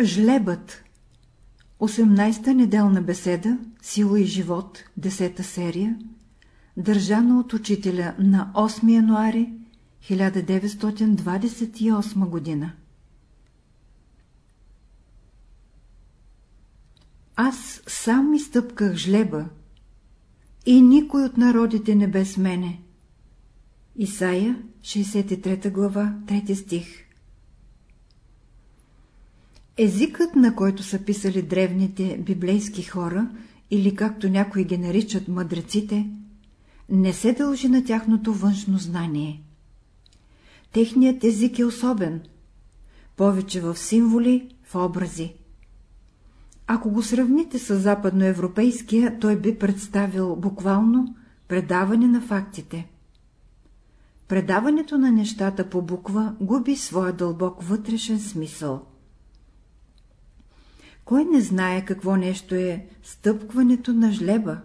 Жлебът. 18-та неделна беседа Сила и живот 10-та серия Държана от учителя на 8 януари 1928 година. Аз сам изтъпках жлеба и никой от народите не без мене. Исаия, 63 глава, 3 стих Езикът, на който са писали древните библейски хора, или както някои ги наричат мъдреците, не се дължи на тяхното външно знание. Техният език е особен, повече в символи, в образи. Ако го сравните с западноевропейския, той би представил буквално предаване на фактите. Предаването на нещата по буква губи своя дълбок вътрешен смисъл. Кой не знае какво нещо е стъпкването на жлеба?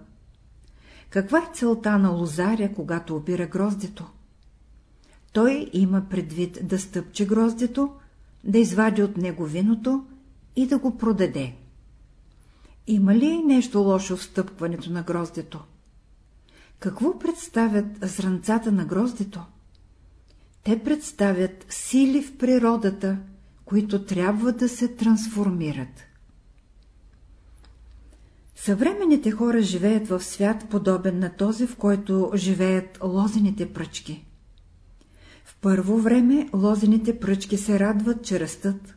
Каква е целта на лозаря, когато опира гроздето? Той има предвид да стъпче гроздето, да извади от него виното и да го продаде. Има ли нещо лошо в стъпкването на гроздето? Какво представят зранцата на гроздето? Те представят сили в природата, които трябва да се трансформират. Съвременните хора живеят в свят, подобен на този, в който живеят лозените пръчки. В първо време лозените пръчки се радват, че растат.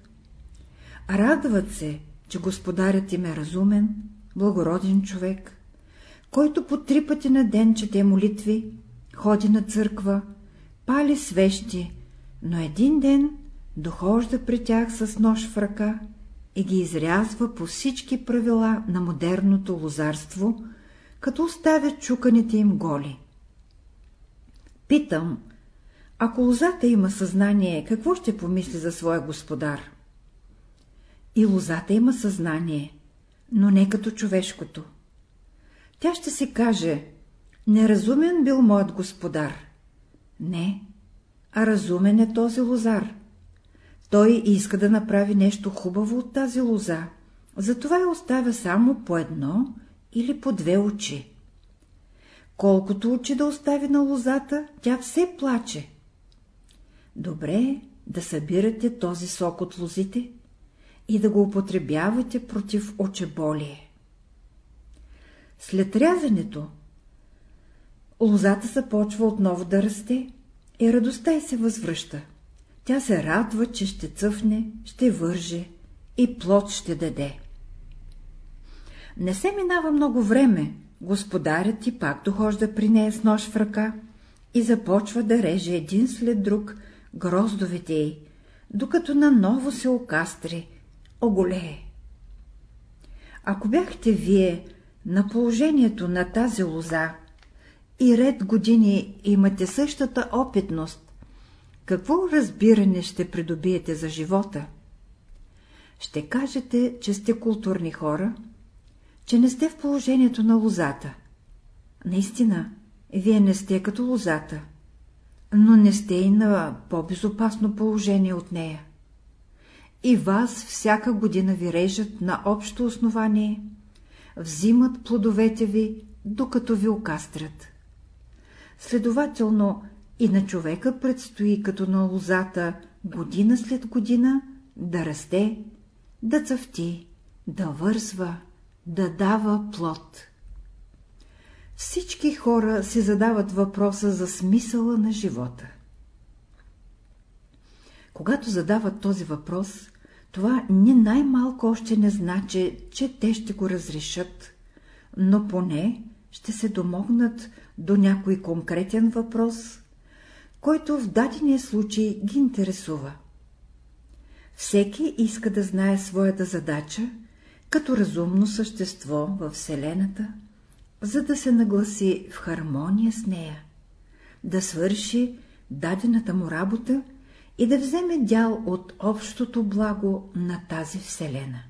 Радват се, че господарят им е разумен, благороден човек, който по три пъти на ден чете молитви, ходи на църква, пали свещи, но един ден дохожда при тях с нож в ръка и ги изрязва по всички правила на модерното лозарство, като оставя чуканите им голи. Питам, ако лозата има съзнание, какво ще помисли за своя господар? И лозата има съзнание, но не като човешкото. Тя ще си каже, неразумен бил моят господар. Не, а разумен е този лозар. Той иска да направи нещо хубаво от тази лоза, затова я оставя само по едно или по две очи. Колкото очи да остави на лозата, тя все плаче. Добре е да събирате този сок от лозите и да го употребявате против очеболие. След рязането, лозата започва отново да расте и радостта й се възвръща. Тя се радва, че ще цъфне, ще върже и плод ще даде. Не се минава много време, господарят ти пак дохожда при нея с нож в ръка и започва да реже един след друг гроздовете й, докато наново се окастри, оголее. Ако бяхте вие на положението на тази лоза и ред години имате същата опитност, какво разбиране ще придобиете за живота? Ще кажете, че сте културни хора, че не сте в положението на лозата. Наистина, вие не сте като лозата, но не сте и на по-безопасно положение от нея. И вас всяка година ви режат на общо основание, взимат плодовете ви, докато ви окастрят. Следователно, и на човека предстои като на лозата година след година да расте, да цъфти, да вързва, да дава плод. Всички хора си задават въпроса за смисъла на живота. Когато задават този въпрос, това ни най-малко още не значи, че те ще го разрешат, но поне ще се домогнат до някой конкретен въпрос, който в дадения случай ги интересува. Всеки иска да знае своята задача като разумно същество във Вселената, за да се нагласи в хармония с нея, да свърши дадената му работа и да вземе дял от общото благо на тази Вселена.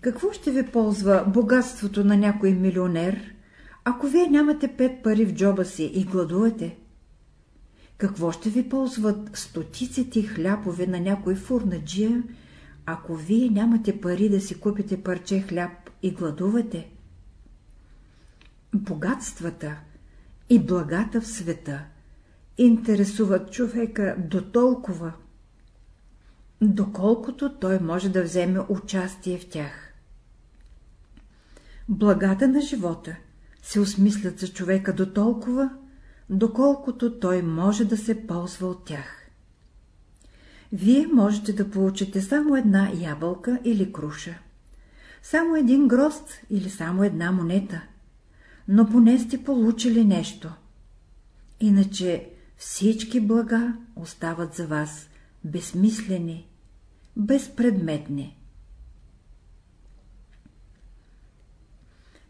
Какво ще ви ползва богатството на някой милионер, ако вие нямате пет пари в джоба си и гладувате? Какво ще ви ползват стотиците хляпове на някой фурнаджия, ако вие нямате пари да си купите парче хляб и гладувате, богатствата и благата в света интересуват човека до толкова, доколкото той може да вземе участие в тях. Благата на живота се осмислят за човека до толкова, доколкото той може да се ползва от тях. Вие можете да получите само една ябълка или круша, само един грост или само една монета, но поне сте получили нещо. Иначе всички блага остават за вас безсмислени, безпредметни.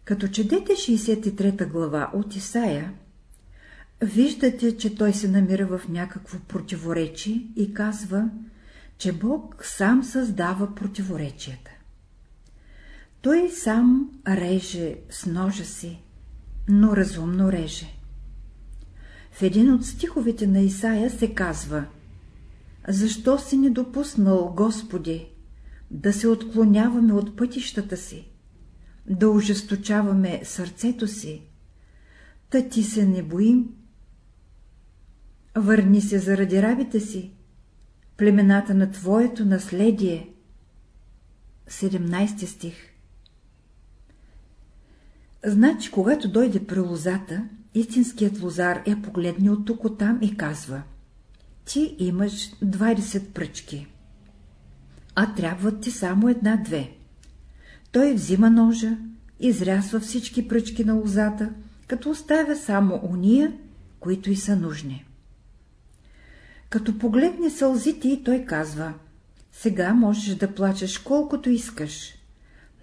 Като четете 63 глава от Исаия, виждате, че той се намира в някакво противоречие и казва, че Бог сам създава противоречията. Той сам реже с ножа си, но разумно реже. В един от стиховете на Исаия се казва Защо си не допуснал, Господи, да се отклоняваме от пътищата си, да ожесточаваме сърцето си, та ти се не боим? Върни се заради рабите си, племената на Твоето наследие. 17 стих Значи, когато дойде при лозата, истинският лозар я погледне от тук оттам и казва Ти имаш 20 пръчки, а трябват ти само една-две. Той взима ножа, изрязва всички пръчки на лозата, като оставя само уния, които и са нужни. Като погледне сълзите и той казва, сега можеш да плачеш колкото искаш,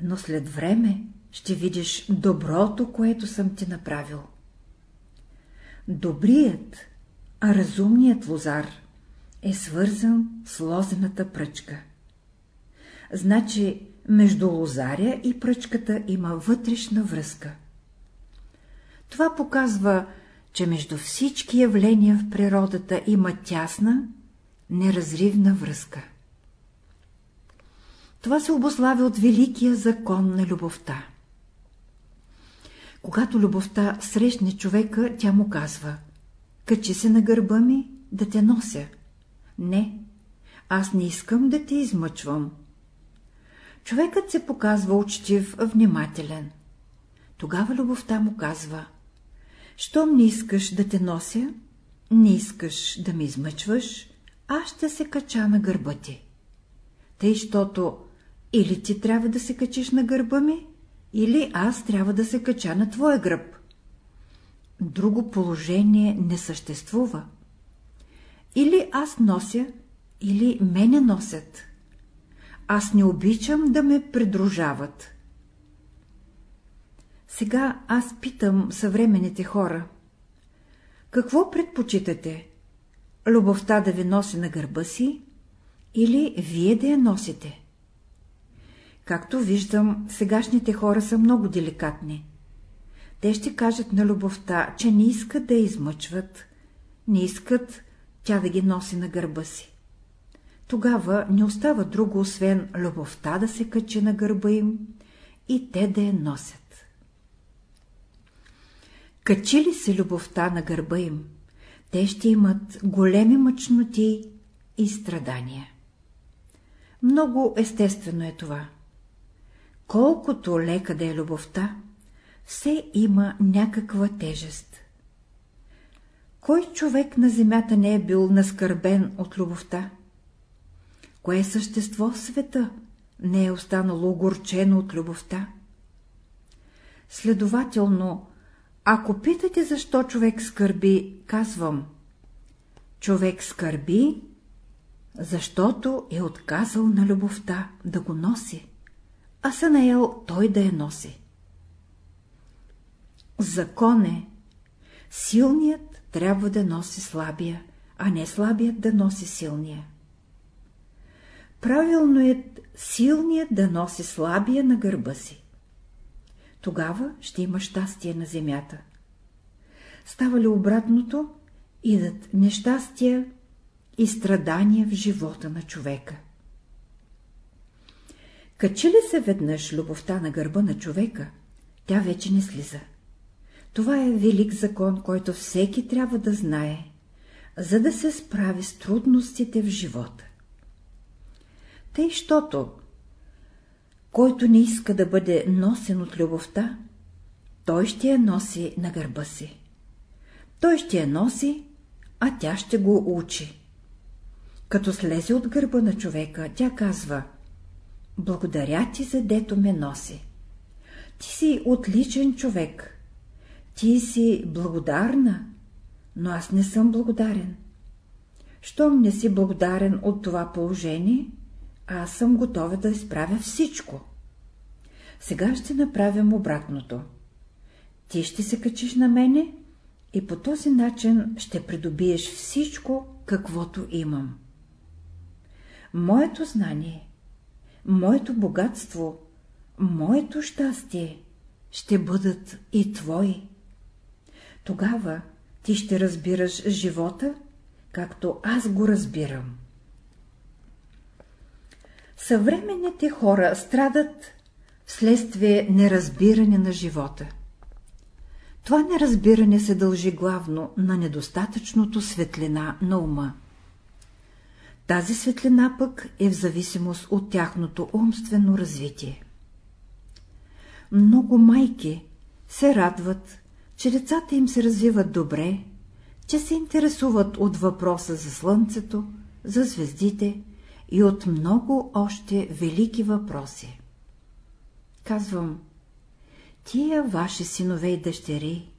но след време ще видиш доброто, което съм ти направил. Добрият, а разумният лозар е свързан с лозената пръчка. Значи, между лозаря и пръчката има вътрешна връзка. Това показва, че между всички явления в природата има тясна, неразривна връзка. Това се обославя от великия закон на любовта. Когато любовта срещне човека, тя му казва «Качи се на гърба ми, да те нося». Не, аз не искам да те измъчвам. Човекът се показва учтив, внимателен. Тогава любовта му казва «Щом не искаш да те нося, не искаш да ме измъчваш, аз ще се кача на гърба ти». Тъй, щото или ти трябва да се качиш на гърба ми, или аз трябва да се кача на твоя гръб. Друго положение не съществува. Или аз нося, или мене носят. Аз не обичам да ме придружават. Сега аз питам съвременните хора. Какво предпочитате? Любовта да ви носи на гърба си или вие да я носите? Както виждам, сегашните хора са много деликатни. Те ще кажат на любовта, че не искат да я измъчват, не искат тя да ги носи на гърба си. Тогава не остава друго, освен любовта да се качи на гърба им и те да я носят. Качи ли се любовта на гърба им, те ще имат големи мъчноти и страдания. Много естествено е това. Колкото лека да е любовта, все има някаква тежест. Кой човек на земята не е бил наскърбен от любовта? Кое същество в света не е останало огорчено от любовта? Следователно, ако питате защо човек скърби, казвам, човек скърби, защото е отказал на любовта да го носи а се наел той да я носи. Закон е, силният трябва да носи слабия, а не слабият да носи силния. Правилно е силният да носи слабия на гърба си. Тогава ще има щастие на земята. Става ли обратното, идат нещастия и страдания в живота на човека. Качи ли се веднъж любовта на гърба на човека, тя вече не слиза. Това е велик закон, който всеки трябва да знае, за да се справи с трудностите в живота. Тъй, щото, който не иска да бъде носен от любовта, той ще я носи на гърба си. Той ще я носи, а тя ще го учи. Като слезе от гърба на човека, тя казва Благодаря ти, за дето ме носи. Ти си отличен човек. Ти си благодарна, но аз не съм благодарен. Щом не си благодарен от това положение, аз съм готова да изправя всичко. Сега ще направим обратното. Ти ще се качиш на мене и по този начин ще придобиеш всичко, каквото имам. Моето знание, моето богатство, моето щастие ще бъдат и твои. Тогава ти ще разбираш живота, както аз го разбирам. Съвременните хора страдат вследствие неразбиране на живота. Това неразбиране се дължи главно на недостатъчното светлина на ума. Тази светлина пък е в зависимост от тяхното умствено развитие. Много майки се радват, че децата им се развиват добре, че се интересуват от въпроса за слънцето, за звездите и от много още велики въпроси. Казвам, тия ваши синове и дъщери,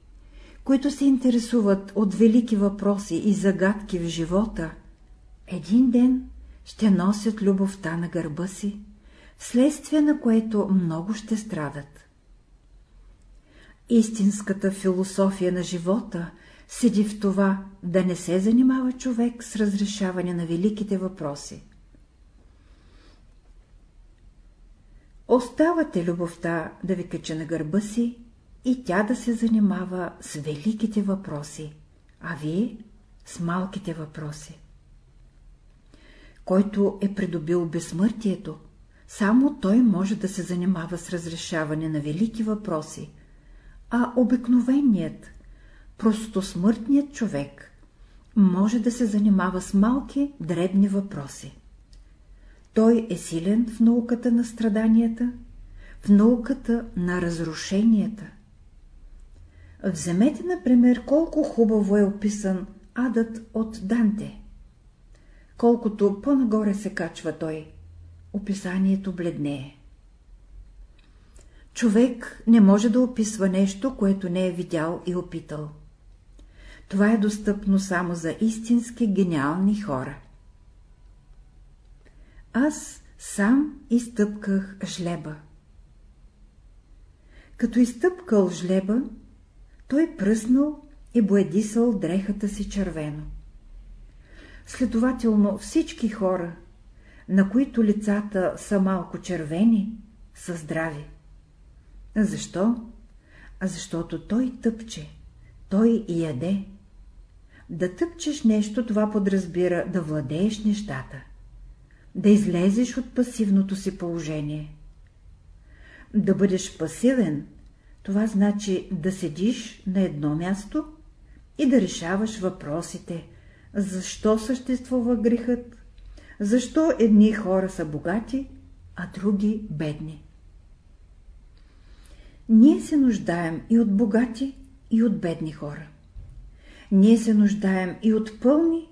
които се интересуват от велики въпроси и загадки в живота, един ден ще носят любовта на гърба си, вследствие на което много ще страдат. Истинската философия на живота седи в това да не се занимава човек с разрешаване на великите въпроси. Оставате любовта да ви кача на гърба си и тя да се занимава с великите въпроси, а вие с малките въпроси. Който е придобил безсмъртието, само той може да се занимава с разрешаване на велики въпроси, а обикновеният, простосмъртният човек може да се занимава с малки, дребни въпроси. Той е силен в науката на страданията, в науката на разрушенията. Вземете, например, колко хубаво е описан адът от Данте. Колкото по-нагоре се качва той, описанието бледнее. Човек не може да описва нещо, което не е видял и опитал. Това е достъпно само за истински гениални хора. Аз сам изтъпках жлеба. Като изтъпкал жлеба, той пръснал и боедисал дрехата си червено. Следователно всички хора, на които лицата са малко червени, са здрави. Защо? Защото той тъпче, той яде. Да тъпчеш нещо, това подразбира да владееш нещата, да излезеш от пасивното си положение. Да бъдеш пасивен, това значи да седиш на едно място и да решаваш въпросите, защо съществува грехът, защо едни хора са богати, а други бедни. Ние се нуждаем и от богати, и от бедни хора. Ние се нуждаем и от пълни,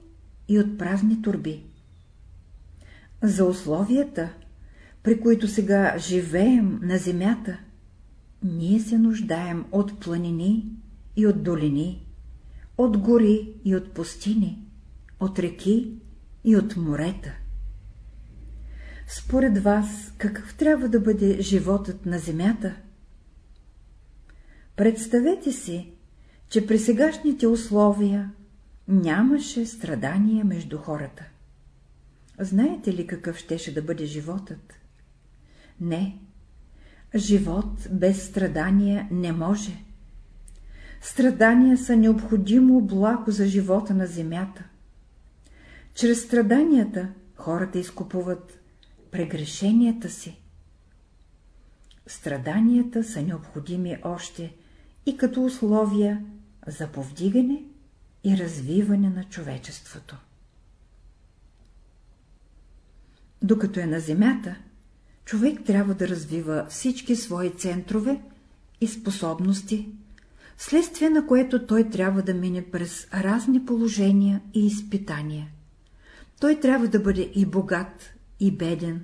и от празни турби. За условията, при които сега живеем на земята, ние се нуждаем от планини и от долини, от гори и от пустини, от реки и от морета. Според вас, какъв трябва да бъде животът на земята? Представете си, че при сегашните условия нямаше страдания между хората. Знаете ли какъв щеше да бъде животът? Не. Живот без страдания не може. Страдания са необходимо благо за живота на земята. Чрез страданията хората изкупуват прегрешенията си, страданията са необходими още и като условия за повдигане и развиване на човечеството. Докато е на земята, човек трябва да развива всички свои центрове и способности, следствие на което той трябва да мине през разни положения и изпитания. Той трябва да бъде и богат, и беден,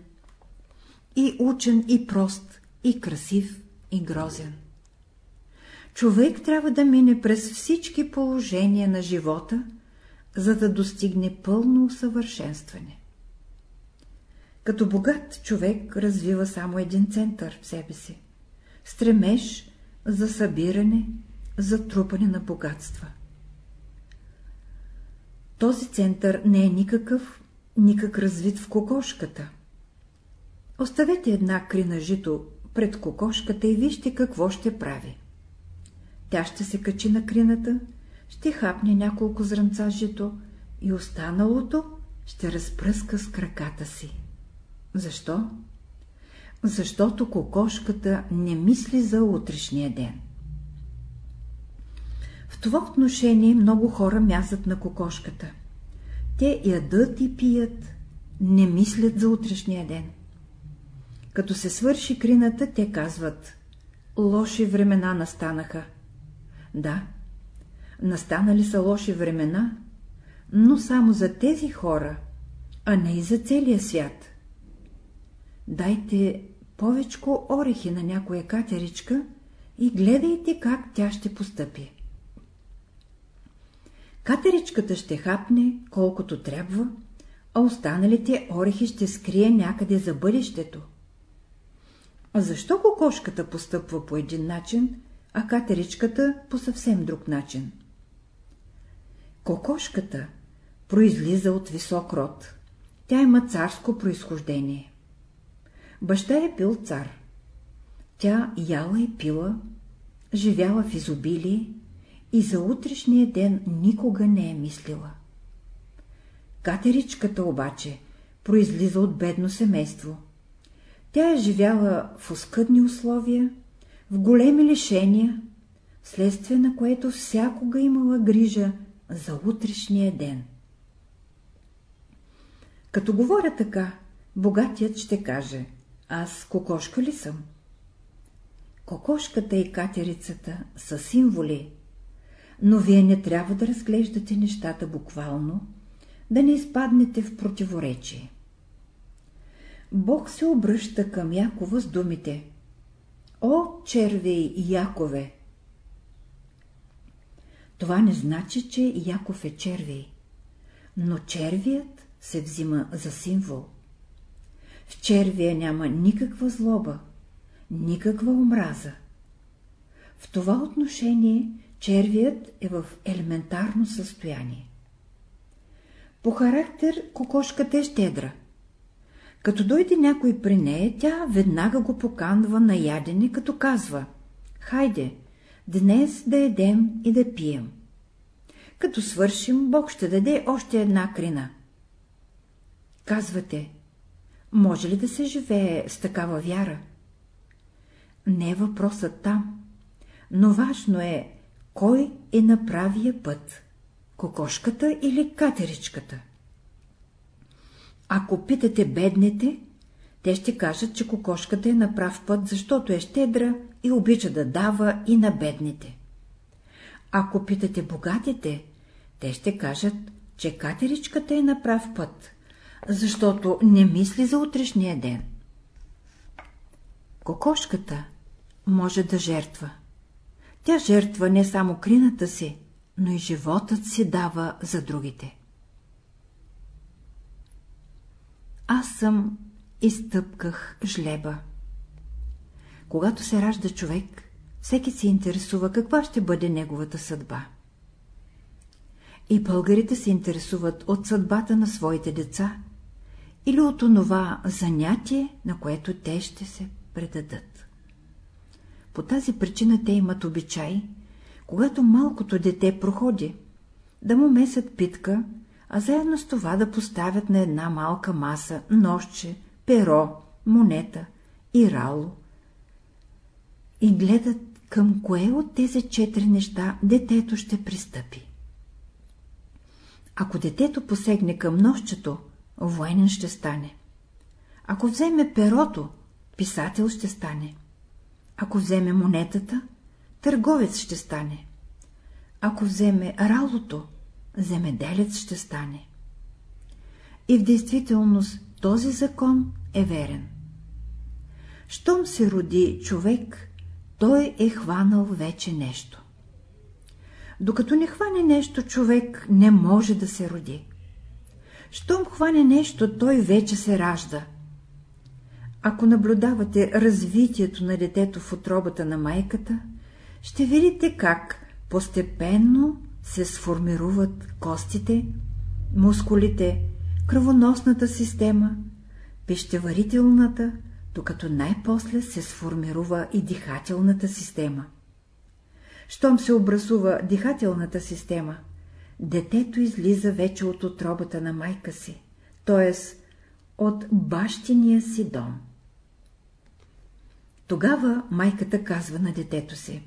и учен, и прост, и красив, и грозен. Човек трябва да мине през всички положения на живота, за да достигне пълно усъвършенстване. Като богат човек развива само един център в себе си – стремеж за събиране, за трупане на богатства. Този център не е никакъв, никак развит в кокошката. Оставете една крина жито пред кокошката и вижте какво ще прави. Тя ще се качи на крината, ще хапне няколко зранца жито и останалото ще разпръска с краката си. Защо? Защото кокошката не мисли за утрешния ден. В това отношение много хора мязат на кокошката. Те ядат и пият, не мислят за утрешния ден. Като се свърши крината, те казват «Лоши времена настанаха». Да, настанали са лоши времена, но само за тези хора, а не и за целия свят. Дайте повечко орехи на някоя катеричка и гледайте как тя ще постъпи. Катеричката ще хапне колкото трябва, а останалите орехи ще скрие някъде за бъдещето. А защо кокошката постъпва по един начин, а катеричката по съвсем друг начин? Кокошката произлиза от висок род. Тя има царско происхождение. Баща е бил цар. Тя яла и пила, живяла в изобилие и за утрешния ден никога не е мислила. Катеричката обаче произлиза от бедно семейство. Тя е живяла в оскъдни условия, в големи лишения, следствие на което всякога имала грижа за утрешния ден. Като говоря така, богатият ще каже – аз кокошка ли съм? Кокошката и катерицата са символи, но вие не трябва да разглеждате нещата буквално, да не изпаднете в противоречие. Бог се обръща към Якова с думите О, червей Якове! Това не значи, че Яков е червей, но червият се взима за символ. В червия няма никаква злоба, никаква омраза. В това отношение червият е в елементарно състояние. По характер кокошката е щедра. Като дойде някой при нея, тя веднага го поканва на ядене, като казва «Хайде, днес да едем и да пием». Като свършим, Бог ще даде още една крина. Казвате може ли да се живее с такава вяра? Не е въпросът там, но важно е, кой е на правия път – кокошката или катеричката. Ако питате бедните, те ще кажат, че кокошката е на прав път, защото е щедра и обича да дава и на бедните. Ако питате богатите, те ще кажат, че катеричката е на прав път, защото не мисли за утрешния ден. Кокошката може да жертва. Тя жертва не само крината си, но и животът си дава за другите. Аз съм изтъпках жлеба. Когато се ражда човек, всеки се интересува каква ще бъде неговата съдба. И българите се интересуват от съдбата на своите деца или от онова занятие, на което те ще се предадат. По тази причина те имат обичай, когато малкото дете проходи, да му месят питка, а заедно с това да поставят на една малка маса нощче, перо, монета и рало, и гледат към кое от тези четири неща детето ще пристъпи. Ако детето посегне към нощчето, военен ще стане. Ако вземе перото, писател ще стане. Ако вземе монетата, търговец ще стане. Ако вземе ралото, земеделец ще стане. И в действителност този закон е верен. Щом се роди човек, той е хванал вече нещо. Докато не хване нещо, човек не може да се роди. Щом хване нещо, той вече се ражда. Ако наблюдавате развитието на детето в отробата на майката, ще видите как постепенно се сформируват костите, мускулите, кръвоносната система, пещеварителната, докато най-после се сформирува и дихателната система. Щом се образува дихателната система, детето излиза вече от отробата на майка си, т.е. от бащиния си дом. Тогава майката казва на детето си,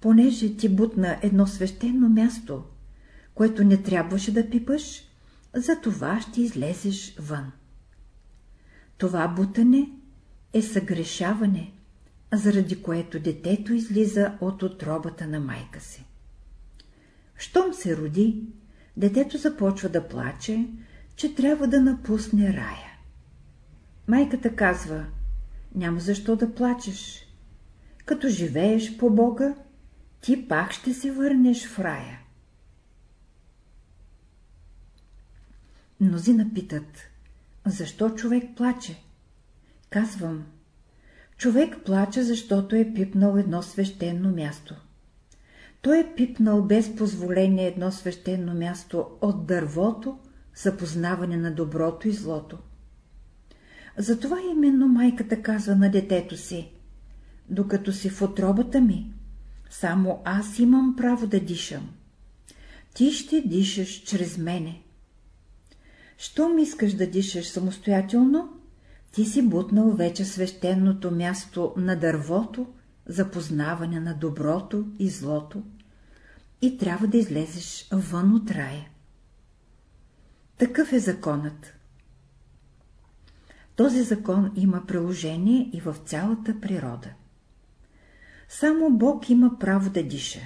понеже ти бутна едно свещено място, което не трябваше да пипаш, за това ще излезеш вън. Това бутане е съгрешаване, заради което детето излиза от отробата на майка си. Щом се роди, детето започва да плаче, че трябва да напусне рая. Майката казва, няма защо да плачеш. Като живееш по Бога, ти пак ще се върнеш в рая. Мнозина питат, защо човек плаче? Казвам, човек плаче, защото е пипнал едно свещено място. Той е пипнал без позволение едно свещено място от дървото за познаване на доброто и злото. Затова именно майката казва на детето си, докато си в отробата ми, само аз имам право да дишам. Ти ще дишаш чрез мене. Щом искаш да дишаш самостоятелно, ти си бутнал вече свещеното място на дървото за познаване на доброто и злото и трябва да излезеш вън от рая. Такъв е законът. Този закон има приложение и в цялата природа. Само Бог има право да диша.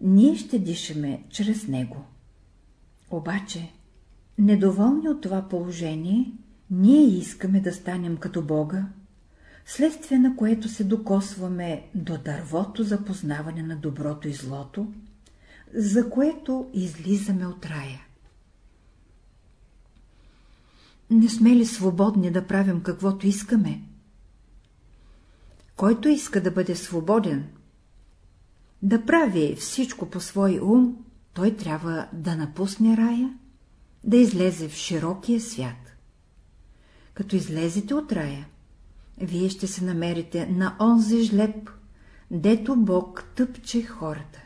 Ние ще дишаме чрез Него. Обаче, недоволни от това положение, ние искаме да станем като Бога, следствие на което се докосваме до дървото за познаване на доброто и злото, за което излизаме от рая. Не сме ли свободни да правим каквото искаме? Който иска да бъде свободен, да прави всичко по свой ум, той трябва да напусне рая, да излезе в широкия свят. Като излезете от рая, вие ще се намерите на онзи жлеб, дето Бог тъпче хората.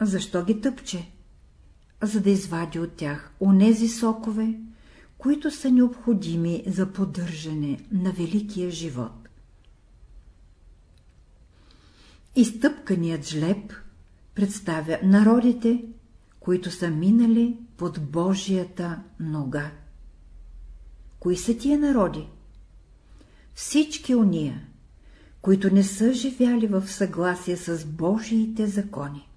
Защо ги тъпче? За да извади от тях онези сокове, които са необходими за поддържане на великия живот. Изтъпканият жлеб представя народите, които са минали под Божията нога. Кои са тия народи? Всички уния, които не са живяли в съгласие с Божиите закони.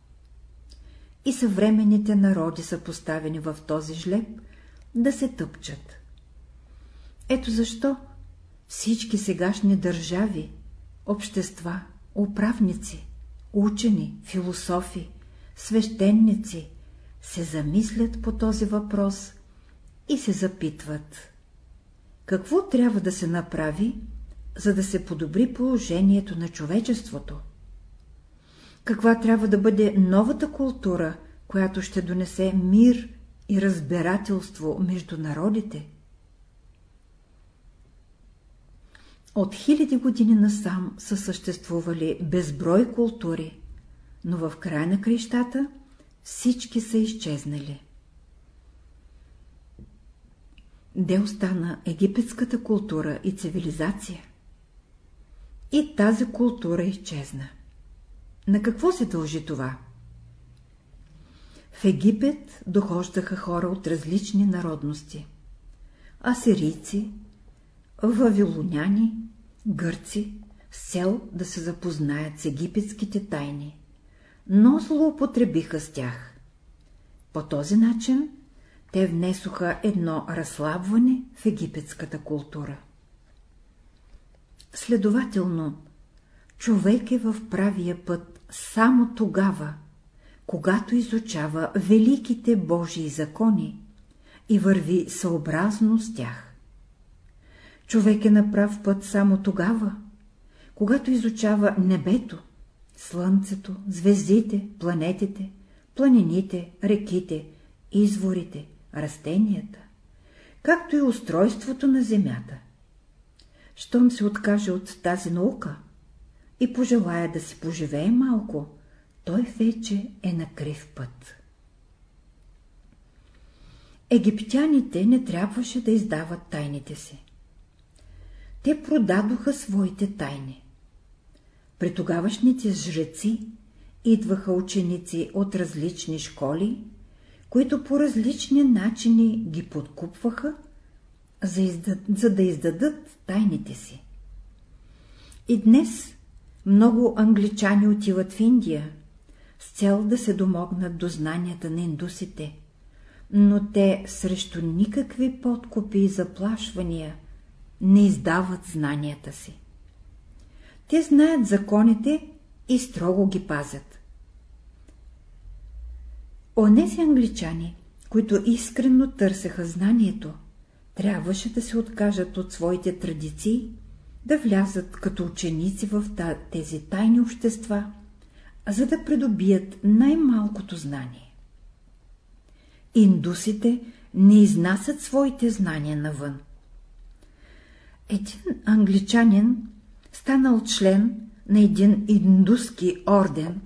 И съвременните народи са поставени в този жлеб да се тъпчат. Ето защо всички сегашни държави, общества, управници, учени, философи, свещеници се замислят по този въпрос и се запитват. Какво трябва да се направи, за да се подобри положението на човечеството? Каква трябва да бъде новата култура, която ще донесе мир и разбирателство между народите? От хиляди години насам са съществували безброй култури, но в края на крещата всички са изчезнали. Де остана египетската култура и цивилизация? и тази култура изчезна. На какво се дължи това? В Египет дохождаха хора от различни народности. Асирийци, вавилоняни, гърци, с цел да се запознаят с египетските тайни, но злоупотребиха с тях. По този начин те внесоха едно разслабване в египетската култура. Следователно, човек е в правия път само тогава, когато изучава великите Божии закони и върви съобразно с тях. Човек е на прав път само тогава, когато изучава небето, слънцето, звездите, планетите, планините, реките, изворите, растенията, както и устройството на Земята. Щом се откаже от тази наука и пожелая да си поживее малко, той вече е на крив път. Египтяните не трябваше да издават тайните си. Те продадоха своите тайни. При тогавашните жреци идваха ученици от различни школи, които по различни начини ги подкупваха, за, изда... за да издадат тайните си. И днес много англичани отиват в Индия, с цел да се домогнат до знанията на индусите, но те срещу никакви подкупи и заплашвания не издават знанията си. Те знаят законите и строго ги пазят. Онези англичани, които искрено търсеха знанието, трябваше да се откажат от своите традиции, да влязат като ученици в тези тайни общества, за да придобият най-малкото знание. Индусите не изнасят своите знания навън. Един англичанин станал член на един индуски орден,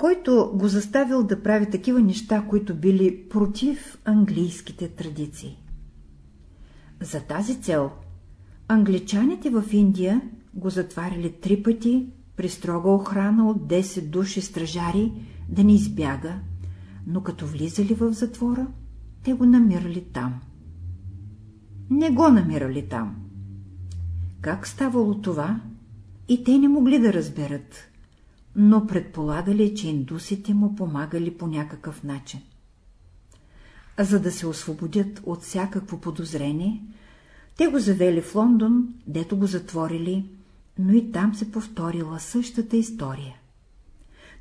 който го заставил да прави такива неща, които били против английските традиции. За тази цел англичаните в Индия го затваряли три пъти при строга охрана от 10 души стражари да не избяга, но като влизали в затвора, те го намирали там. Не го намирали там. Как ставало това? И те не могли да разберат, но предполагали, че индусите му помагали по някакъв начин. А за да се освободят от всякакво подозрение, те го завели в Лондон, дето го затворили, но и там се повторила същата история.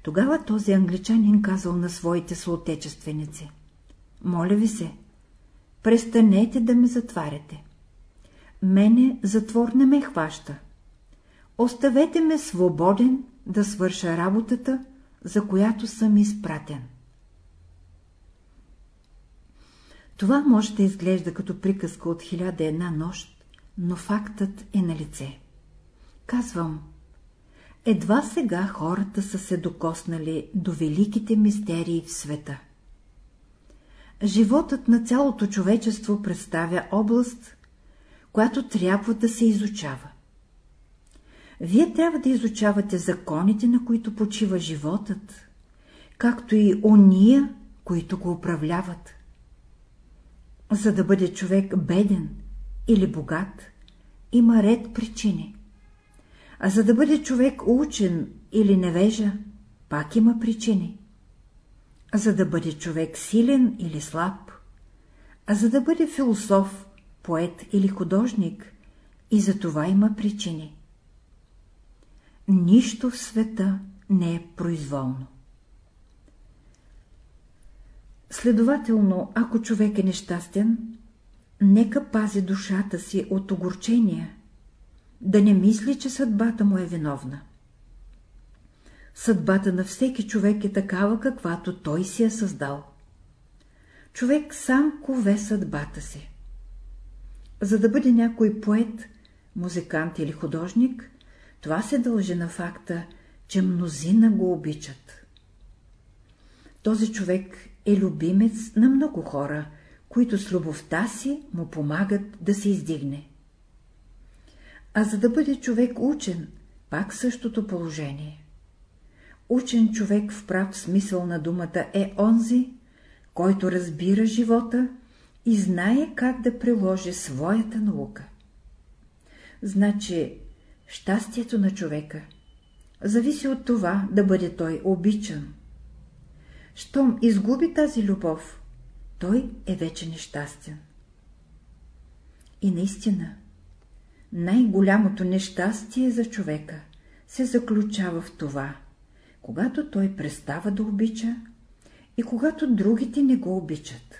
Тогава този англичанин казал на своите съотечественици. Моля ви се, престанете да ме затваряте. Мене затвор не ме хваща. Оставете ме свободен да свърша работата, за която съм изпратен. Това може да изглежда като приказка от хиляда една нощ, но фактът е на лице. Казвам, едва сега хората са се докоснали до великите мистерии в света. Животът на цялото човечество представя област, която трябва да се изучава. Вие трябва да изучавате законите, на които почива животът, както и ония, които го управляват. За да бъде човек беден или богат, има ред причини. А за да бъде човек учен или невежа, пак има причини. А за да бъде човек силен или слаб, а за да бъде философ, поет или художник, и за това има причини. Нищо в света не е произволно. Следователно, ако човек е нещастен, нека пази душата си от огорчения, да не мисли, че съдбата му е виновна. Съдбата на всеки човек е такава, каквато той си е създал. Човек сам кове съдбата си. За да бъде някой поет, музикант или художник, това се дължи на факта, че мнозина го обичат. Този човек е любимец на много хора, които с любовта си му помагат да се издигне. А за да бъде човек учен, пак същото положение. Учен човек в прав смисъл на думата е онзи, който разбира живота и знае как да приложи своята наука. Значи, щастието на човека зависи от това да бъде той обичан. Щом изгуби тази любов, той е вече нещастен. И наистина, най-голямото нещастие за човека се заключава в това, когато той престава да обича и когато другите не го обичат.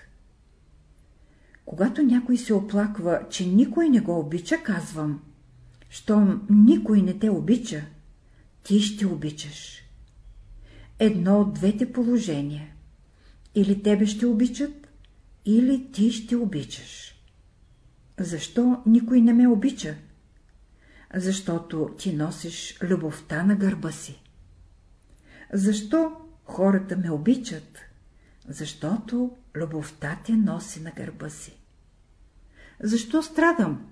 Когато някой се оплаква, че никой не го обича, казвам, щом никой не те обича, ти ще обичаш. Едно от двете положения. Или тебе ще обичат, или ти ще обичаш. Защо никой не ме обича? Защото ти носиш любовта на гърба си. Защо хората ме обичат? Защото любовта те носи на гърба си. Защо страдам?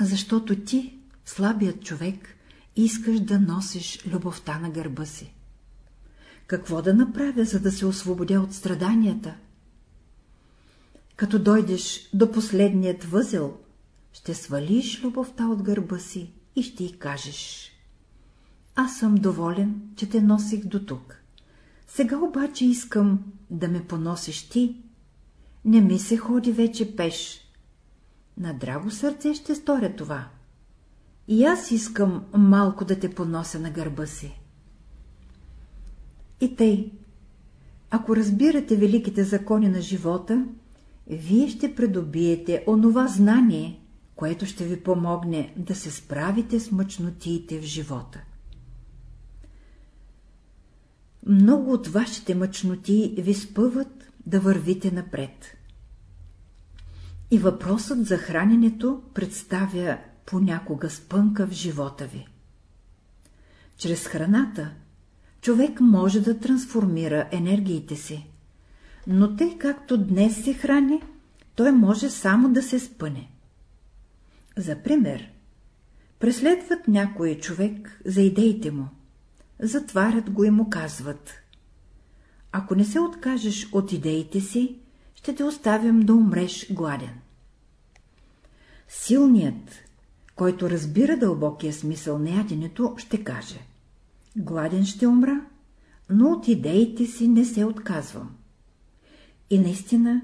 Защото ти, слабият човек, искаш да носиш любовта на гърба си. Какво да направя, за да се освободя от страданията? Като дойдеш до последният възел, ще свалиш любовта от гърба си и ще й кажеш. Аз съм доволен, че те носих до тук. Сега обаче искам да ме поносиш ти. Не ми се ходи вече пеш. На драго сърце ще сторя това. И аз искам малко да те понося на гърба си. И тъй, ако разбирате великите закони на живота, вие ще придобиете онова знание, което ще ви помогне да се справите с мъчнотиите в живота. Много от вашите мъчноти ви спъват да вървите напред. И въпросът за храненето представя понякога спънка в живота ви. Чрез храната човек може да трансформира енергиите си, но тъй както днес се храни, той може само да се спъне. За пример, преследват някой човек за идеите му, затварят го и му казват Ако не се откажеш от идеите си, ще те оставям да умреш гладен. Силният, който разбира дълбокия смисъл на яденето, ще каже Гладен ще умра, но от идеите си не се отказвам. И наистина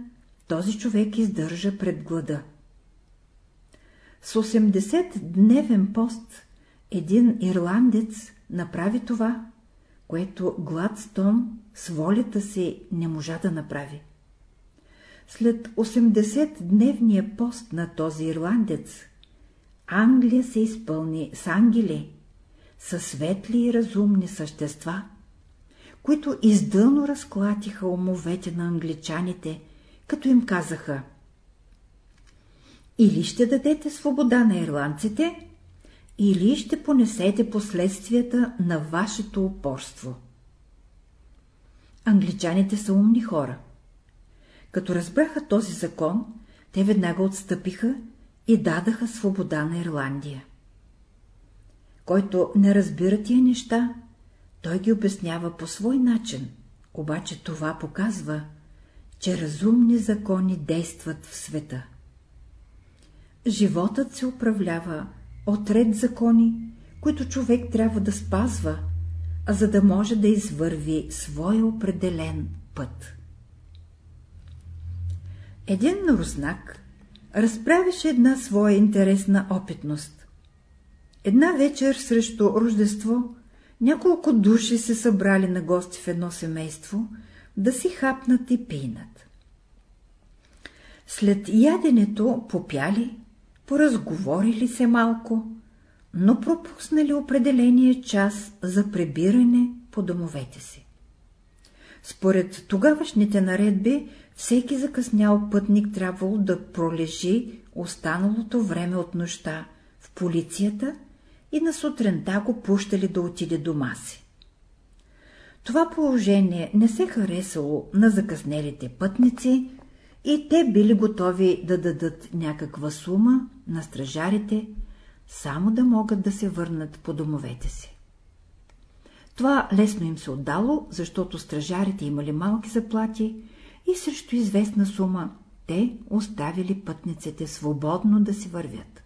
този човек издържа пред глада. С 80-дневен пост един ирландец направи това, което Гладстон с волята си не можа да направи. След 80-дневния пост на този ирландец, Англия се изпълни с ангели, със светли и разумни същества, които издълно разклатиха умовете на англичаните, като им казаха или ще дадете свобода на ирландците, или ще понесете последствията на вашето упорство. Англичаните са умни хора. Като разбраха този закон, те веднага отстъпиха и дадаха свобода на Ирландия. Който не разбира тия неща, той ги обяснява по свой начин, обаче това показва, че разумни закони действат в света. Животът се управлява от ред закони, които човек трябва да спазва, а за да може да извърви своя определен път. Един руснак разправише една своя интересна опитност. Една вечер срещу Рождество няколко души се събрали на гости в едно семейство да си хапнат и пинат. След яденето попяли, поразговорили се малко, но пропуснали определения час за пребиране по домовете си. Според тогавашните наредби, всеки закъснял пътник трябвало да пролежи останалото време от нощта в полицията и на сутринта го пущали да отиде дома си. Това положение не се харесало на закъснелите пътници и те били готови да дадат някаква сума на стражарите, само да могат да се върнат по домовете си. Това лесно им се отдало, защото стражарите имали малки заплати и срещу известна сума те оставили пътниците свободно да си вървят.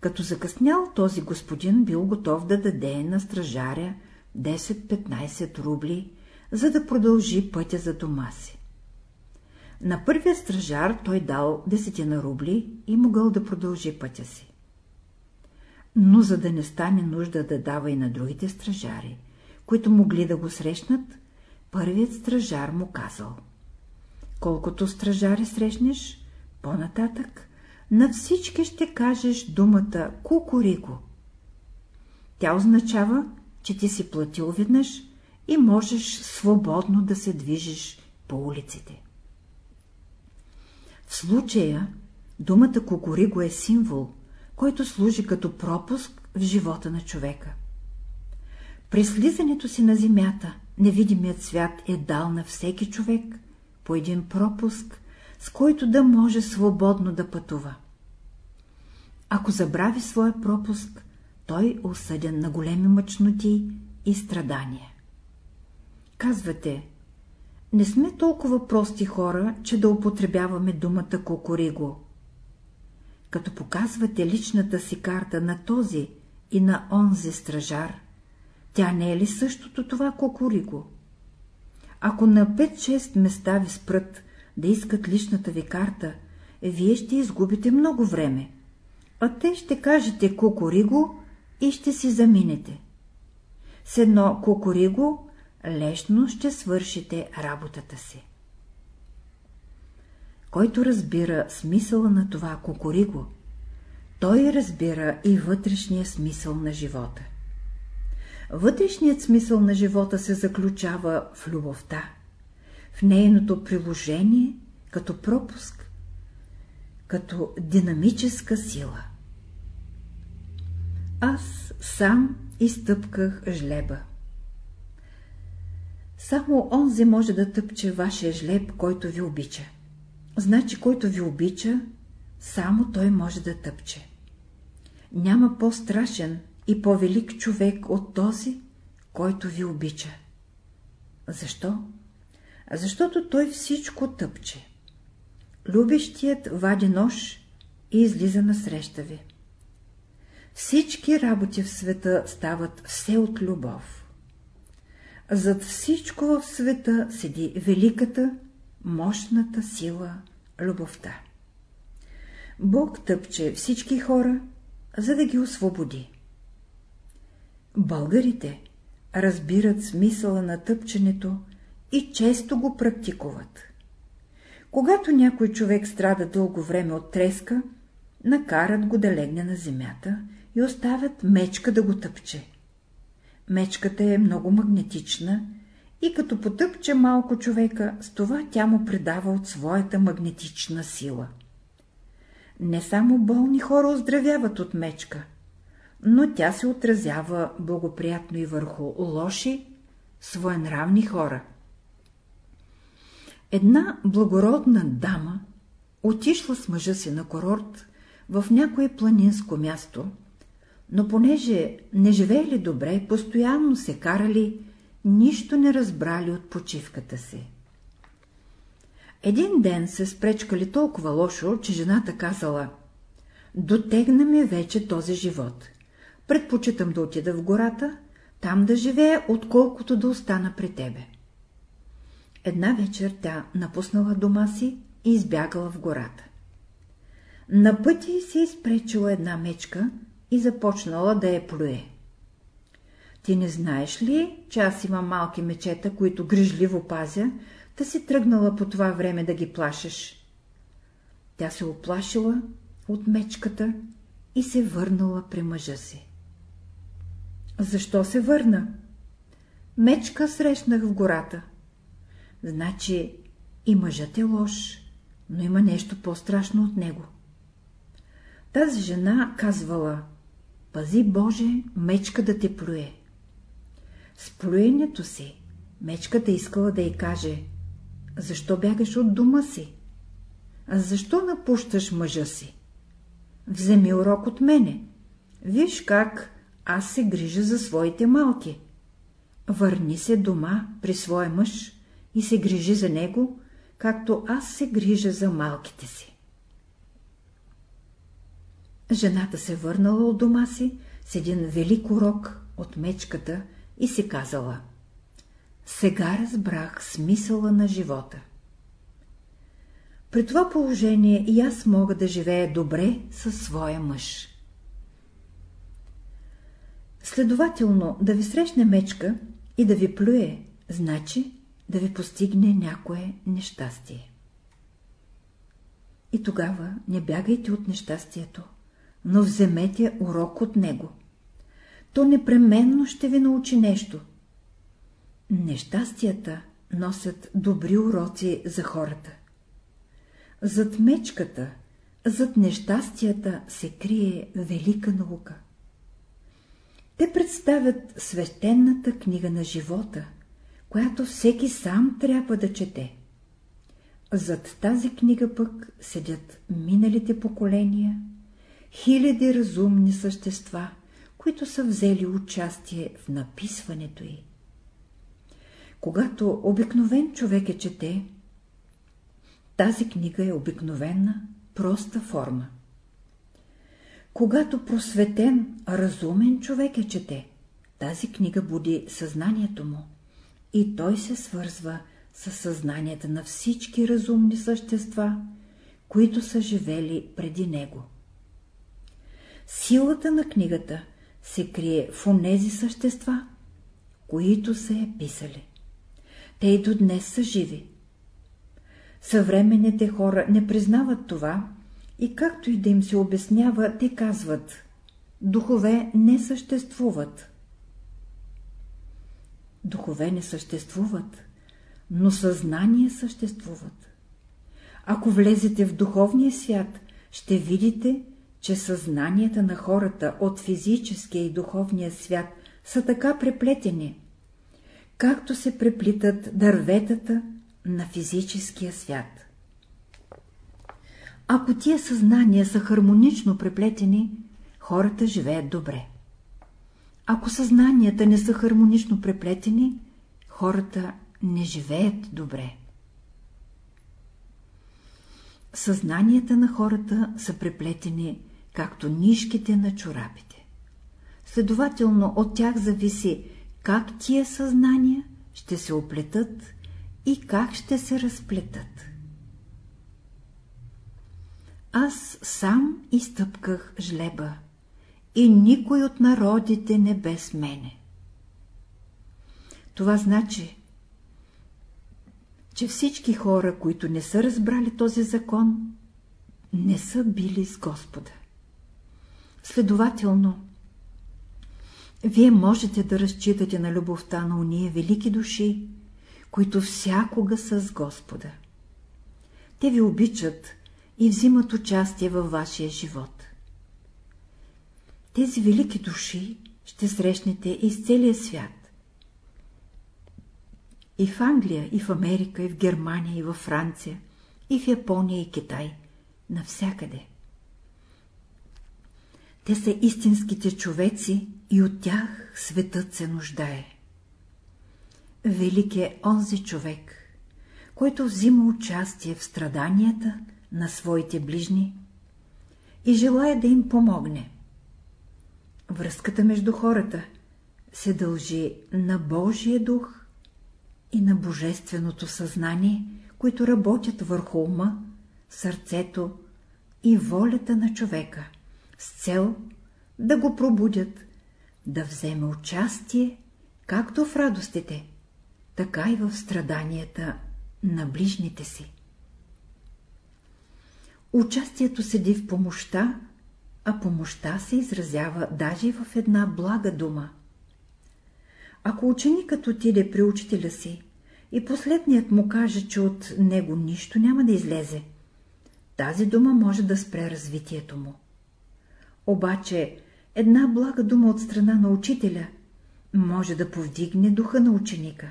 Като закъснял, този господин бил готов да даде на стражаря 10-15 рубли, за да продължи пътя за дома си. На първия стражар той дал десетина рубли и могъл да продължи пътя си. Но за да не стане нужда да дава и на другите стражари, които могли да го срещнат, първият стражар му казал Колкото стражари срещнеш, по-нататък на всички ще кажеш думата кукурико. Тя означава, че ти си платил веднъж и можеш свободно да се движиш по улиците. В случая думата кукуриго е символ, който служи като пропуск в живота на човека. При слизането си на земята, невидимият свят е дал на всеки човек по един пропуск, с който да може свободно да пътува. Ако забрави своя пропуск, той е осъден на големи мъчноти и страдания. Казвате, не сме толкова прости хора, че да употребяваме думата кокориго. Като показвате личната си карта на този и на онзи стражар, тя не е ли същото това кокориго? Ако на 5-6 места ви спрат да искат личната ви карта, вие ще изгубите много време, а те ще кажете кокориго и ще си заминете. С едно кокориго лесно ще свършите работата си. Който разбира смисъла на това кукуриго, той разбира и вътрешния смисъл на живота. Вътрешният смисъл на живота се заключава в любовта, в нейното приложение като пропуск, като динамическа сила. Аз сам изтъпках жлеба. Само онзи може да тъпче вашия жлеб, който ви обича. Значи, който ви обича, само той може да тъпче. Няма по-страшен и по-велик човек от този, който ви обича. Защо? Защото той всичко тъпче. Любещият вади нож и излиза насреща ви. Всички работи в света стават все от любов. Зад всичко в света седи великата, мощната сила – любовта. Бог тъпче всички хора, за да ги освободи. Българите разбират смисъла на тъпченето и често го практикуват. Когато някой човек страда дълго време от треска, накарат го да легне на земята и оставят мечка да го тъпче. Мечката е много магнетична и като потъпче малко човека, с това тя му предава от своята магнетична сила. Не само болни хора оздравяват от мечка, но тя се отразява благоприятно и върху лоши, своенравни хора. Една благородна дама отишла с мъжа си на курорт в някое планинско място, но понеже не живеели добре, постоянно се карали, нищо не разбрали от почивката си. Един ден се спречкали толкова лошо, че жената казала «Дотегна ме вече този живот. Предпочитам да отида в гората, там да живея, отколкото да остана при тебе». Една вечер тя напуснала дома си и избягала в гората. На пъти си изпречила една мечка, и започнала да я плюе. Ти не знаеш ли, че аз имам малки мечета, които грижливо пазя, да си тръгнала по това време да ги плашеш? Тя се оплашила от мечката и се върнала при мъжа си. Защо се върна? Мечка срещнах в гората. Значи и мъжът е лош, но има нещо по-страшно от него. Тази жена казвала, Пази, Боже, мечка да те плюе. С плюенето си мечката искала да й каже, защо бягаш от дома си? А защо напущаш мъжа си? вземи урок от мене. Виж как аз се грижа за своите малки. Върни се дома при своя мъж и се грижи за него, както аз се грижа за малките си. Жената се върнала от дома си с един велик урок от мечката и си казала Сега разбрах смисъла на живота. При това положение и аз мога да живея добре със своя мъж. Следователно, да ви срещне мечка и да ви плюе, значи да ви постигне някое нещастие. И тогава не бягайте от нещастието, но вземете урок от него. То непременно ще ви научи нещо. Нещастията носят добри уроци за хората. Зад мечката, зад нещастията се крие велика наука. Те представят свещената книга на живота, която всеки сам трябва да чете. Зад тази книга пък седят миналите поколения, хиляди разумни същества, които са взели участие в написването й. Когато обикновен човек е чете, тази книга е обикновена, проста форма. Когато просветен, разумен човек е чете, тази книга буди съзнанието му и той се свързва с съзнанията на всички разумни същества, които са живели преди него. Силата на книгата се крие в онези същества, които се е писали. Те и до днес са живи. Съвременните хора не признават това и както и да им се обяснява, те казват – духове не съществуват. Духове не съществуват, но съзнания съществуват. Ако влезете в духовния свят, ще видите, че съзнанията на хората от физическия и духовния свят са така преплетени, както се преплитат дърветата на физическия свят. Ако тия съзнания са хармонично преплетени, хората живеят добре. Ако съзнанията не са хармонично преплетени, хората не живеят добре. Съзнанията на хората са преплетени, както нишките на чорапите. Следователно, от тях зависи как тия съзнания ще се оплетат и как ще се разплетат. Аз сам изтъпках жлеба и никой от народите не без мене. Това значи, че всички хора, които не са разбрали този закон, не са били с Господа. Следователно, вие можете да разчитате на любовта на уния велики души, които всякога са с Господа. Те ви обичат и взимат участие във вашия живот. Тези велики души ще срещнете из целия свят. И в Англия, и в Америка, и в Германия, и във Франция, и в Япония, и Китай, навсякъде. Те са истинските човеци и от тях светът се нуждае. Велик е онзи човек, който взима участие в страданията на своите ближни и желая да им помогне. Връзката между хората се дължи на Божия дух и на Божественото съзнание, които работят върху ума, сърцето и волята на човека, с цел да го пробудят, да вземе участие както в радостите, така и в страданията на ближните си. Участието седи в помощта, а помощта се изразява даже в една блага дума. Ако ученикът отиде при учителя си и последният му каже, че от него нищо няма да излезе, тази дума може да спре развитието му. Обаче една блага дума от страна на учителя може да повдигне духа на ученика.